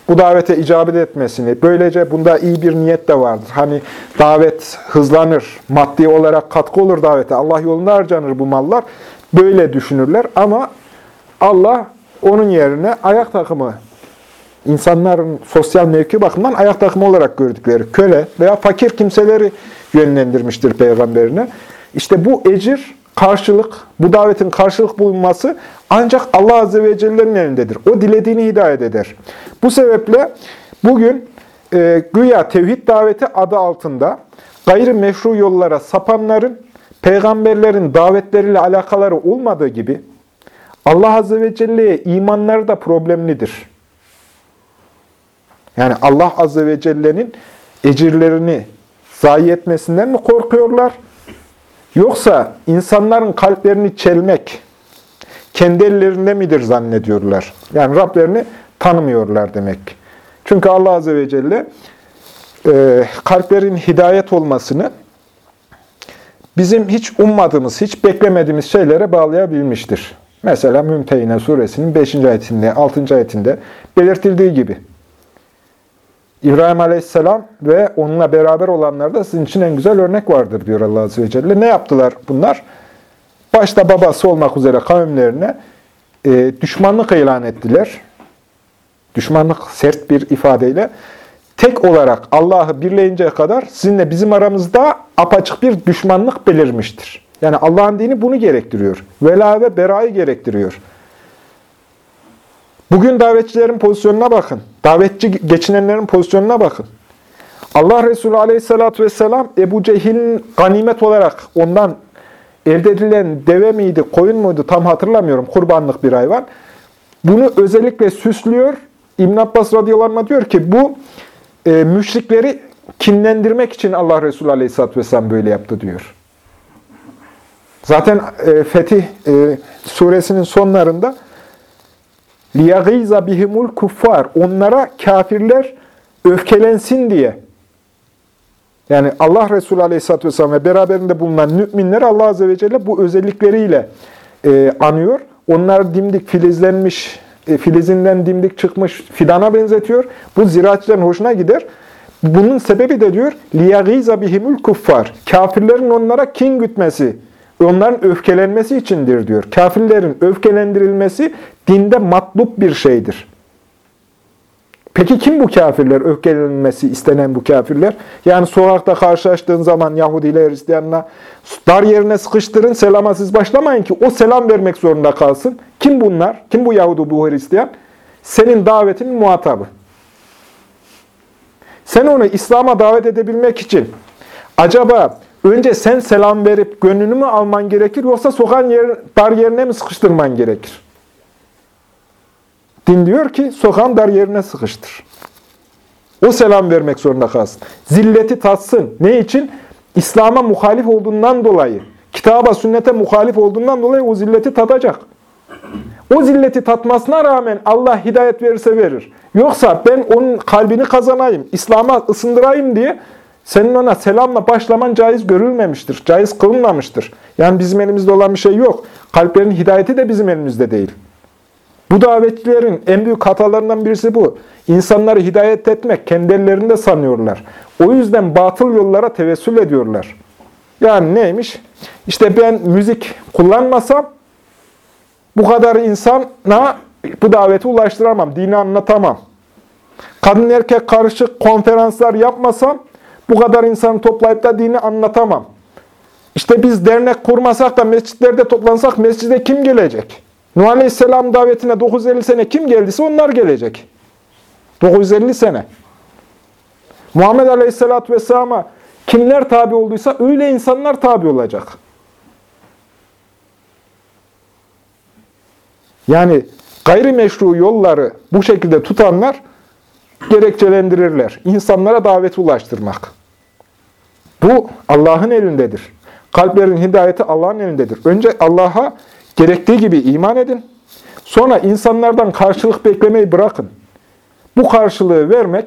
bu davete icabet etmesini, böylece bunda iyi bir niyet de vardır. Hani davet hızlanır, maddi olarak katkı olur davete, Allah yolunda harcanır bu mallar. Böyle düşünürler ama Allah onun yerine ayak takımı, insanların sosyal mevki bakımından ayak takımı olarak gördükleri köle veya fakir kimseleri yönlendirmiştir peygamberine. İşte bu ecir, karşılık, bu davetin karşılık bulunması ancak Allah Azze ve Celle'nin elindedir. O dilediğini hidayet eder. Bu sebeple bugün e, güya tevhid daveti adı altında gayri meşru yollara sapanların peygamberlerin davetleriyle alakaları olmadığı gibi Allah Azze ve Celle'ye imanları da problemlidir. Yani Allah Azze ve Celle'nin ecirlerini zayi etmesinden mi korkuyorlar? Yoksa insanların kalplerini çelmek kendi ellerinde midir zannediyorlar? Yani Rablerini tanımıyorlar demek. Çünkü Allah Azze ve Celle e, kalplerin hidayet olmasını bizim hiç ummadığımız, hiç beklemediğimiz şeylere bağlayabilmiştir. Mesela Mümtehine suresinin 5. ayetinde, 6. ayetinde belirtildiği gibi. İbrahim Aleyhisselam ve onunla beraber olanlar da sizin için en güzel örnek vardır diyor Allah Azze ve Celle. Ne yaptılar bunlar? Başta babası olmak üzere kavimlerine e, düşmanlık ilan ettiler. Düşmanlık sert bir ifadeyle. Tek olarak Allah'ı birleyinceye kadar sizinle bizim aramızda apaçık bir düşmanlık belirmiştir. Yani Allah'ın dini bunu gerektiriyor. Vela ve berayı gerektiriyor. Bugün davetçilerin pozisyonuna bakın. Davetçi geçinenlerin pozisyonuna bakın. Allah Resulü Aleyhisselatü vesselam Ebu Cehil'in ganimet olarak ondan elde edilen deve miydi, koyun muydu tam hatırlamıyorum. Kurbanlık bir hayvan. Bunu özellikle süslüyor. İbn Abbas radıyallahu anh diyor ki bu e, müşrikleri kinlendirmek için Allah Resulü Aleyhisselatü vesselam böyle yaptı diyor. Zaten e, Fetih e, suresinin sonlarında لِيَغِيزَ bihimul kuffar Onlara kafirler öfkelensin diye. Yani Allah Resulü Aleyhisselatü Vesselam ve beraberinde bulunan müminler Allah Azze ve Celle bu özellikleriyle e, anıyor. Onlar dimdik filizlenmiş, e, filizinden dimdik çıkmış fidana benzetiyor. Bu ziraatçıların hoşuna gider. Bunun sebebi de diyor, لِيَغِيزَ bihimul kuffar Kafirlerin onlara kin gütmesi, onların öfkelenmesi içindir diyor. Kafirlerin öfkelendirilmesi dinde matlup bir şeydir. Peki kim bu kafirler? Öfkelenmesi istenen bu kafirler. Yani sokakta karşılaştığın zaman Yahudi ile Hristiyanla dar yerine sıkıştırın, selama siz başlamayın ki o selam vermek zorunda kalsın. Kim bunlar? Kim bu Yahudi, bu Hristiyan? Senin davetinin muhatabı. Sen onu İslam'a davet edebilmek için acaba Önce sen selam verip gönlünü mü alman gerekir yoksa sokan yer, dar yerine mi sıkıştırman gerekir? Din diyor ki sokan dar yerine sıkıştır. O selam vermek zorunda kalsın. Zilleti tatsın. Ne için? İslam'a muhalif olduğundan dolayı, kitaba, sünnete muhalif olduğundan dolayı o zilleti tadacak. O zilleti tatmasına rağmen Allah hidayet verirse verir. Yoksa ben onun kalbini kazanayım, İslam'a ısındırayım diye senin ona selamla başlaman caiz görülmemiştir. Caiz kılınmamıştır. Yani bizim elimizde olan bir şey yok. Kalplerin hidayeti de bizim elimizde değil. Bu davetçilerin en büyük hatalarından birisi bu. İnsanları hidayet etmek kendi ellerinde sanıyorlar. O yüzden batıl yollara tevessül ediyorlar. Yani neymiş? İşte ben müzik kullanmasam bu kadar insana bu daveti ulaştıramam, dini anlatamam. Kadın erkek karışık konferanslar yapmasam bu kadar insanı toplayıp da dini anlatamam. İşte biz dernek kurmasak da mescitlerde toplansak mescide kim gelecek? Nuh Aleyhisselam davetine 950 sene kim geldiyse onlar gelecek. 950 sene. Muhammed Aleyhisselatü Vesselam'a kimler tabi olduysa öyle insanlar tabi olacak. Yani gayrimeşru yolları bu şekilde tutanlar gerekçelendirirler. İnsanlara daveti ulaştırmak. Bu Allah'ın elindedir. Kalplerin hidayeti Allah'ın elindedir. Önce Allah'a gerektiği gibi iman edin. Sonra insanlardan karşılık beklemeyi bırakın. Bu karşılığı vermek,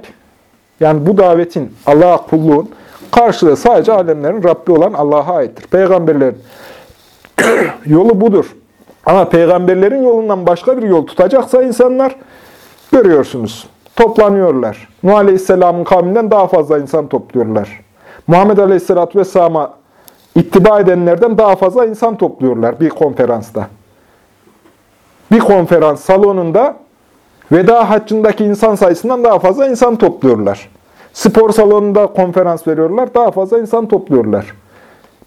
yani bu davetin, Allah'a kulluğun karşılığı sadece alemlerin Rabbi olan Allah'a aittir. Peygamberlerin yolu budur. Ama peygamberlerin yolundan başka bir yol tutacaksa insanlar görüyorsunuz. Toplanıyorlar. Nuh Aleyhisselam'ın kavminden daha fazla insan topluyorlar. Muhammed Aleyhisselatü Vesselam'a ittiba edenlerden daha fazla insan topluyorlar bir konferansta. Bir konferans salonunda veda haccındaki insan sayısından daha fazla insan topluyorlar. Spor salonunda konferans veriyorlar, daha fazla insan topluyorlar.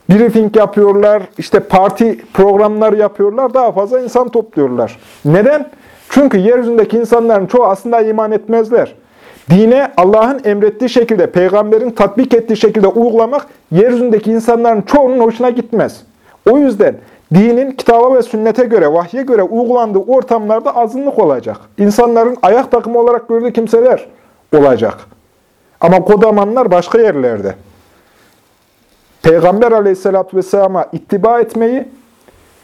Briefing yapıyorlar, işte parti programları yapıyorlar, daha fazla insan topluyorlar. Neden? Çünkü yeryüzündeki insanların çoğu aslında iman etmezler. Dine Allah'ın emrettiği şekilde, peygamberin tatbik ettiği şekilde uygulamak yeryüzündeki insanların çoğunun hoşuna gitmez. O yüzden dinin kitaba ve sünnete göre, vahye göre uygulandığı ortamlarda azınlık olacak. İnsanların ayak takımı olarak gördüğü kimseler olacak. Ama kodamanlar başka yerlerde. Peygamber aleyhissalatü vesselama ittiba etmeyi,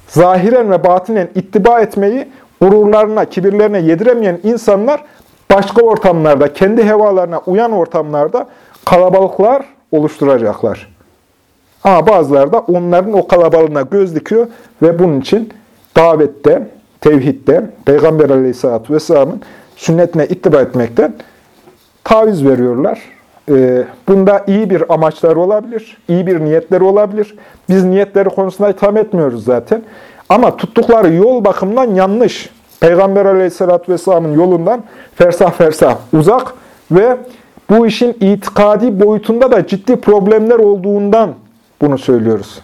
zahiren ve batinen ittiba etmeyi gururlarına, kibirlerine yediremeyen insanlar başka ortamlarda, kendi hevalarına uyan ortamlarda kalabalıklar oluşturacaklar. Ama bazıları da onların o kalabalığına göz dikiyor ve bunun için davette, tevhidde, Peygamber aleyhissalatü vesselamın sünnetine ittiba etmekten taviz veriyorlar. Ee, bunda iyi bir amaçları olabilir, iyi bir niyetleri olabilir. Biz niyetleri konusunda itham etmiyoruz zaten. Ama tuttukları yol bakımından yanlış. Peygamber aleyhissalatü vesselamın yolundan fersah fersah uzak ve bu işin itikadi boyutunda da ciddi problemler olduğundan bunu söylüyoruz.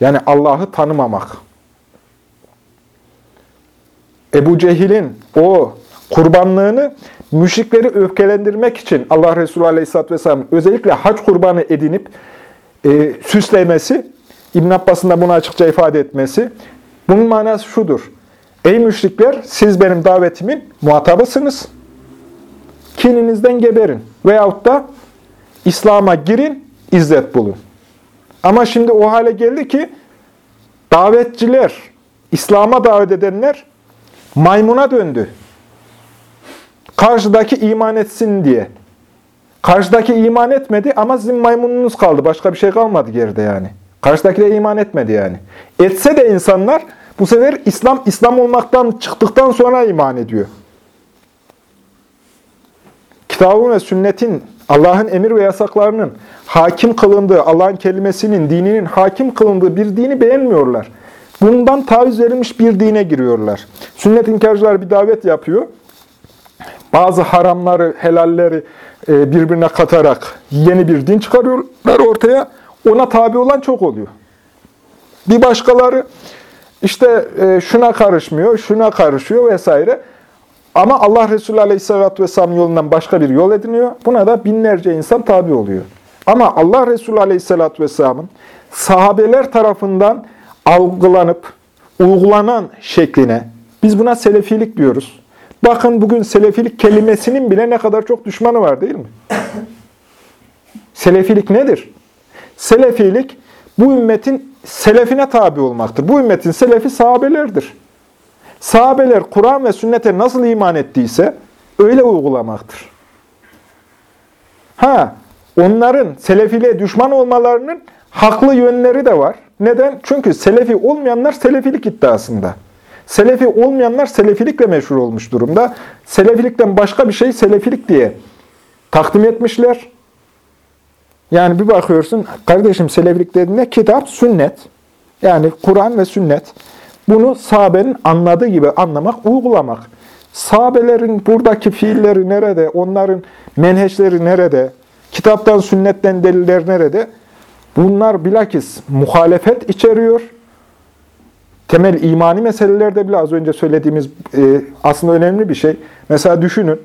Yani Allah'ı tanımamak. Ebu Cehil'in o kurbanlığını müşrikleri öfkelendirmek için Allah Resulü Aleyhisselatü Vesselam özellikle hac kurbanı edinip e, süslemesi, İbn Abbas'ın da bunu açıkça ifade etmesi, bunun manası şudur. Ey müşrikler siz benim davetimin muhatabısınız. Kininizden geberin. Veyahut da İslam'a girin, izzet bulun. Ama şimdi o hale geldi ki davetçiler, İslam'a davet edenler maymuna döndü. Karşıdaki iman etsin diye. Karşıdaki iman etmedi ama sizin maymununuz kaldı. Başka bir şey kalmadı geride yani. Karşıdaki de iman etmedi yani. Etse de insanlar bu sefer İslam, İslam olmaktan çıktıktan sonra iman ediyor. Kitabın ve sünnetin, Allah'ın emir ve yasaklarının hakim kılındığı, Allah'ın kelimesinin, dininin hakim kılındığı bir dini beğenmiyorlar. Bundan taviz verilmiş bir dine giriyorlar. Sünnet inkarcılar bir davet yapıyor. Bazı haramları, helalleri e, birbirine katarak yeni bir din çıkarıyorlar ortaya. Ona tabi olan çok oluyor. Bir başkaları işte e, şuna karışmıyor, şuna karışıyor vesaire. Ama Allah Resulü Aleyhisselatü Vesselam yolundan başka bir yol ediniyor. Buna da binlerce insan tabi oluyor. Ama Allah Resulü Aleyhisselatü Vesselam'ın sahabeler tarafından algılanıp uygulanan şekline, biz buna selefilik diyoruz. Bakın bugün selefilik kelimesinin bile ne kadar çok düşmanı var değil mi? Selefilik nedir? Selefilik bu ümmetin selefine tabi olmaktır. Bu ümmetin selefi sahabelerdir. Sahabeler Kur'an ve sünnete nasıl iman ettiyse öyle uygulamaktır. Ha, onların selefiliğe düşman olmalarının haklı yönleri de var. Neden? Çünkü selefi olmayanlar selefilik iddiasında. Selefi olmayanlar selefilikle meşhur olmuş durumda. Selefilikten başka bir şey selefilik diye takdim etmişler. Yani bir bakıyorsun, kardeşim selefilik dediğinde kitap, sünnet. Yani Kur'an ve sünnet. Bunu sahabenin anladığı gibi anlamak, uygulamak. Sahabelerin buradaki fiilleri nerede, onların menheçleri nerede, kitaptan, sünnetten deliller nerede? Bunlar bilakis muhalefet içeriyor. Temel imani meselelerde bile az önce söylediğimiz e, aslında önemli bir şey. Mesela düşünün.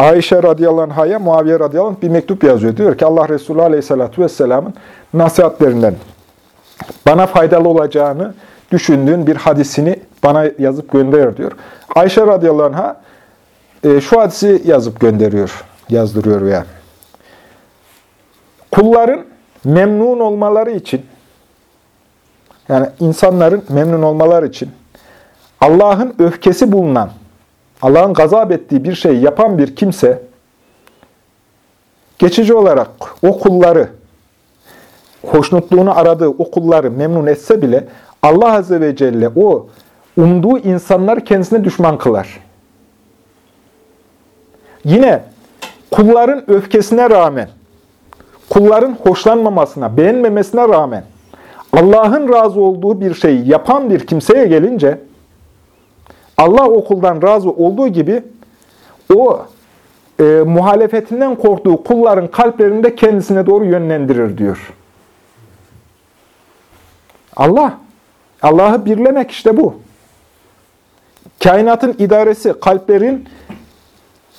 Ayşe radıyallahu anh'a Muaviye radıyallahu bir mektup yazıyor. Diyor ki Allah Resulü aleyhissalatü vesselamın nasihatlerinden bana faydalı olacağını düşündüğün bir hadisini bana yazıp gönder diyor. Ayşe radıyallahu anh'a e, şu hadisi yazıp gönderiyor, yazdırıyor veya. Kulların memnun olmaları için, yani insanların memnun olmaları için Allah'ın öfkesi bulunan, Allah'ın gazap ettiği bir şey yapan bir kimse, geçici olarak o kulları, hoşnutluğunu aradığı o kulları memnun etse bile, Allah Azze ve Celle o umduğu insanlar kendisine düşman kılar. Yine kulların öfkesine rağmen, kulların hoşlanmamasına, beğenmemesine rağmen Allah'ın razı olduğu bir şeyi yapan bir kimseye gelince Allah o kuldan razı olduğu gibi o e, muhalefetinden korktuğu kulların kalplerini de kendisine doğru yönlendirir diyor. Allah. Allah'ı birlemek işte bu. Kainatın idaresi, kalplerin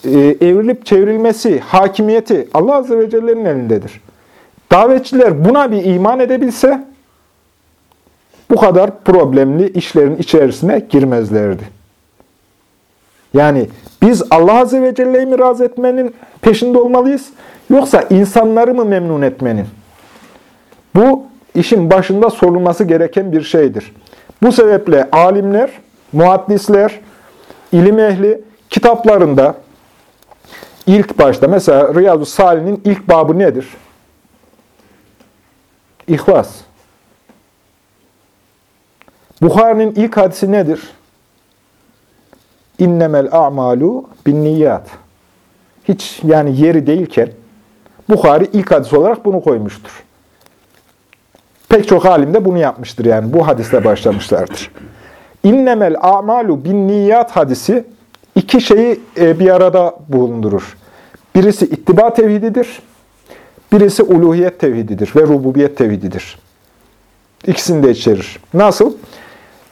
e, evrilip çevrilmesi, hakimiyeti Allah Azze ve Celle'nin elindedir. Davetçiler buna bir iman edebilse bu kadar problemli işlerin içerisine girmezlerdi. Yani biz Allah Azze ve Celle'yi mi razı etmenin peşinde olmalıyız? Yoksa insanları mı memnun etmenin? Bu işin başında sorulması gereken bir şeydir. Bu sebeple alimler, muhaddisler, ilim ehli kitaplarında ilk başta mesela Riyazu Salih'in ilk babı nedir? İhlas. Bukhari'nin ilk hadisi nedir? İnnemel a'malu bin niyat. Hiç yani yeri değilken Bukhari ilk hadis olarak bunu koymuştur. Pek çok alim de bunu yapmıştır yani. Bu hadisle başlamışlardır. İnnemel a'malu bin niyat hadisi iki şeyi e, bir arada bulundurur. Birisi ittiba tevhididir. Birisi uluhiyet tevhididir ve rububiyet tevhididir. İkisini de içerir. Nasıl?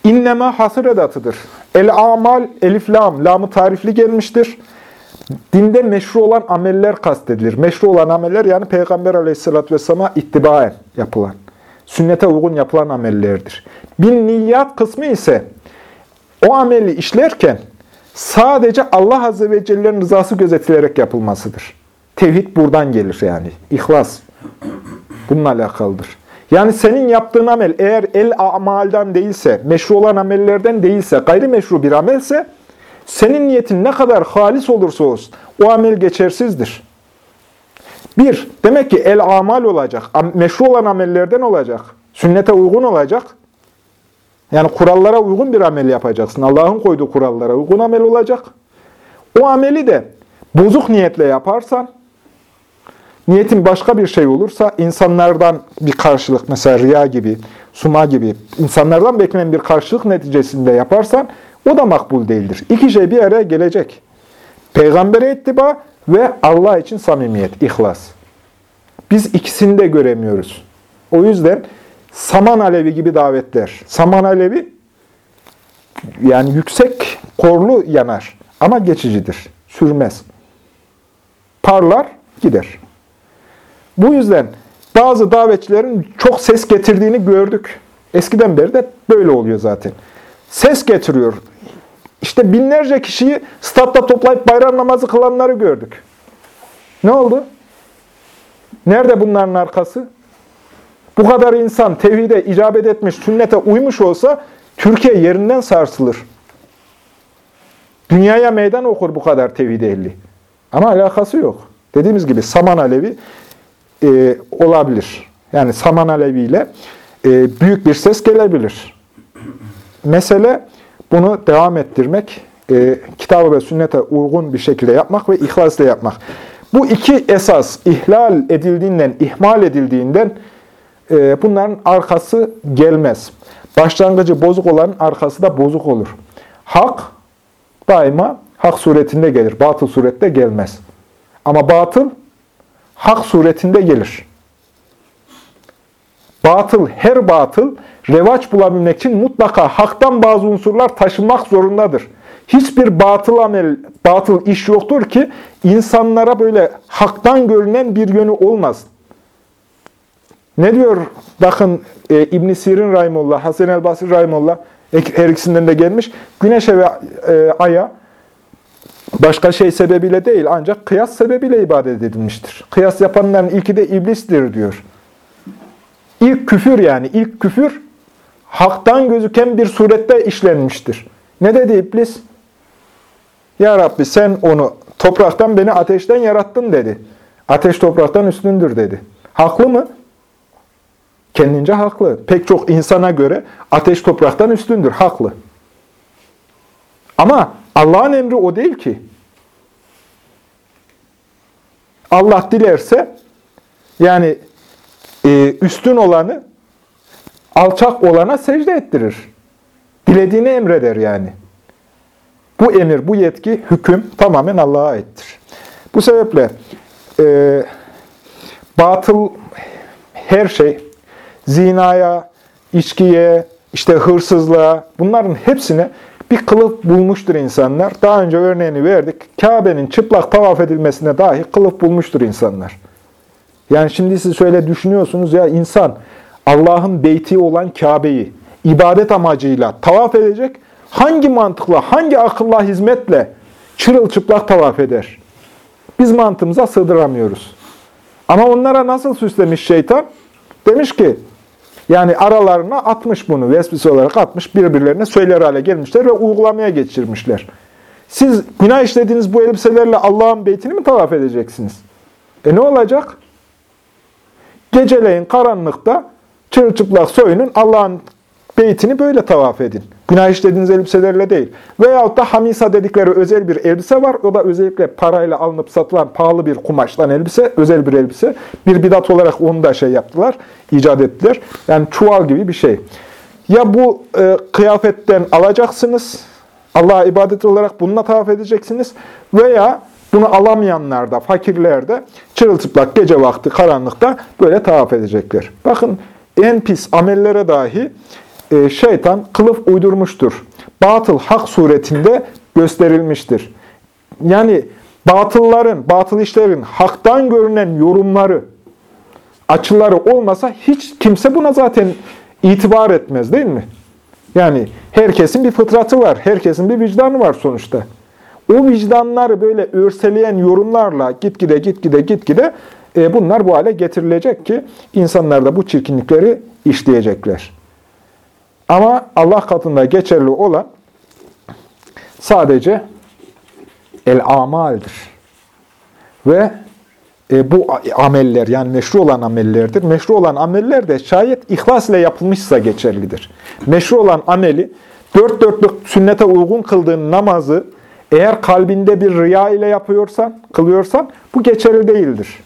İnneme hasır edatıdır. El-amal, elif lam, lamı tarifli gelmiştir. Dinde meşru olan ameller kastedilir. Meşru olan ameller yani Peygamber aleyhissalatü vesselam'a ittibaen yapılan, sünnete uygun yapılan amellerdir. Bin niyat kısmı ise o ameli işlerken sadece Allah Azze ve Celle'nin rızası gözetilerek yapılmasıdır. Tevhid buradan gelir yani. İhlas bununla alakalıdır. Yani senin yaptığın amel eğer el amaldan değilse, meşru olan amellerden değilse, gayrimeşru bir amelse, senin niyetin ne kadar halis olursa olsun, o amel geçersizdir. Bir, demek ki el amal olacak, meşru olan amellerden olacak, sünnete uygun olacak. Yani kurallara uygun bir amel yapacaksın. Allah'ın koyduğu kurallara uygun amel olacak. O ameli de bozuk niyetle yaparsan, niyetin başka bir şey olursa, insanlardan bir karşılık, mesela riya gibi, suma gibi, insanlardan beklenen bir karşılık neticesinde yaparsan, o da makbul değildir. İki şey bir araya gelecek. Peygambere ittiba ve Allah için samimiyet, ihlas. Biz ikisini de göremiyoruz. O yüzden saman alevi gibi davetler. Saman alevi yani yüksek korlu yanar ama geçicidir. Sürmez. Parlar, gider. Bu yüzden bazı davetçilerin çok ses getirdiğini gördük. Eskiden beri de böyle oluyor zaten. Ses getiriyor. İşte binlerce kişiyi statta toplayıp bayram namazı kılanları gördük. Ne oldu? Nerede bunların arkası? Bu kadar insan tevhide icabet etmiş, sünnete uymuş olsa Türkiye yerinden sarsılır. Dünyaya meydan okur bu kadar tevhid ehli. Ama alakası yok. Dediğimiz gibi Saman Alevi e, olabilir. Yani Saman Alevi ile e, büyük bir ses gelebilir. Mesele bunu devam ettirmek, e, kitabı ve sünnete uygun bir şekilde yapmak ve ihlasla yapmak. Bu iki esas ihlal edildiğinden, ihmal edildiğinden e, bunların arkası gelmez. Başlangıcı bozuk olan arkası da bozuk olur. Hak daima hak suretinde gelir, batıl surette gelmez. Ama batıl hak suretinde gelir. Batıl, her batıl revaç bulabilmek için mutlaka haktan bazı unsurlar taşınmak zorundadır. Hiçbir batıl amel, batıl iş yoktur ki insanlara böyle haktan görünen bir yönü olmaz. Ne diyor? Bakın e, İbn Sirin Rahimullah, Hasan el Basri Rahimullah her ikisinden de gelmiş. Güneşe ve e, aya başka şey sebebiyle değil ancak kıyas sebebiyle ibadet edilmiştir. Kıyas yapanların ilki de iblistir diyor. İlk küfür yani ilk küfür haktan gözüken bir surette işlenmiştir. Ne dedi iblis? Ya Rabbi sen onu topraktan beni ateşten yarattın dedi. Ateş topraktan üstündür dedi. Haklı mı? Kendince haklı. Pek çok insana göre ateş topraktan üstündür. Haklı. Ama Allah'ın emri o değil ki. Allah dilerse yani e, üstün olanı alçak olana secde ettirir. Dilediğini emreder yani. Bu emir, bu yetki, hüküm tamamen Allah'a aittir. Bu sebeple e, batıl her şey, zinaya, içkiye, işte hırsızlığa, bunların hepsine bir kılıf bulmuştur insanlar. Daha önce örneğini verdik. Kabe'nin çıplak tavaf edilmesine dahi kılıf bulmuştur insanlar. Yani şimdi siz şöyle düşünüyorsunuz ya insan Allah'ın beyti olan Kabe'yi ibadet amacıyla tavaf edecek. Hangi mantıkla, hangi akılla, hizmetle çırılçıplak tavaf eder? Biz mantığımıza sığdıramıyoruz. Ama onlara nasıl süslemiş şeytan? Demiş ki, yani aralarına atmış bunu, vesvese olarak atmış, birbirlerine söyler hale gelmişler ve uygulamaya geçirmişler. Siz günah işlediğiniz bu elbiselerle Allah'ın beytini mi tavaf edeceksiniz? E ne olacak? Geceleyin karanlıkta çırılçıplak soyunun Allah'ın beytini böyle tavaf edin. Günah işlediğiniz elbiselerle değil. Veyahut da hamisa dedikleri özel bir elbise var. O da özellikle parayla alınıp satılan pahalı bir kumaştan elbise, özel bir elbise. Bir bidat olarak onu da şey yaptılar, icat ettiler. Yani çuval gibi bir şey. Ya bu e, kıyafetten alacaksınız, Allah'a ibadet olarak bununla tavaf edeceksiniz veya bunu alamayanlar da, fakirler de çırılçıplak gece vakti karanlıkta böyle tavaf edecekler. Bakın en pis amellere dahi e, şeytan kılıf uydurmuştur. Batıl hak suretinde gösterilmiştir. Yani batılların, batıl işlerin haktan görünen yorumları, açıları olmasa hiç kimse buna zaten itibar etmez değil mi? Yani herkesin bir fıtratı var, herkesin bir vicdanı var sonuçta. O vicdanları böyle örseleyen yorumlarla gitgide gitgide gitgide e, bunlar bu hale getirilecek ki insanlar da bu çirkinlikleri işleyecekler. Ama Allah katında geçerli olan sadece el-amaldir. Ve e, bu ameller yani meşru olan amellerdir. Meşru olan ameller de şayet ihlas ile yapılmışsa geçerlidir. Meşru olan ameli dört dörtlük sünnete uygun kıldığın namazı eğer kalbinde bir riya ile yapıyorsan, kılıyorsan bu geçerli değildir.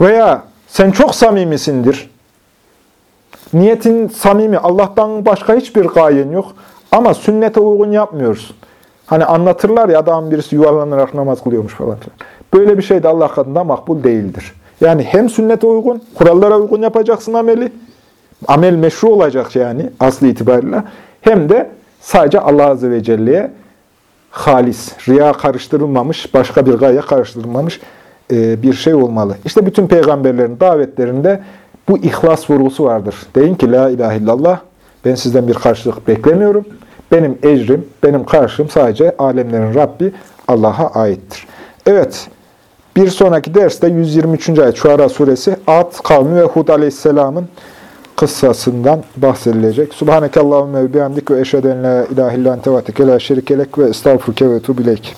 Veya sen çok samimisindir. Niyetin samimi, Allah'tan başka hiçbir gayen yok. Ama sünnete uygun yapmıyorsun. Hani anlatırlar ya adam birisi yuvarlanarak namaz kılıyormuş falan. Böyle bir şey de Allah katında makbul değildir. Yani hem sünnete uygun, kurallara uygun yapacaksın ameli. Amel meşru olacak yani aslı itibariyle. Hem de sadece Allah Azze ve Celle'ye halis, riya karıştırılmamış, başka bir gaye karıştırılmamış bir şey olmalı. İşte bütün peygamberlerin davetlerinde bu ihlas vurgusu vardır. Deyin ki la ilahe illallah, ben sizden bir karşılık beklemiyorum. Benim ecrim, benim karşım sadece alemlerin Rabbi Allah'a aittir. Evet, bir sonraki derste 123. ayet Şuara suresi Ad kavmi ve Hud aleyhisselamın kıssasından bahsedilecek. Subhaneke Allahümme ve bihamdik ve eşheden la ilahe illan tevateke la şerikelek ve estağfurke ve tubilek.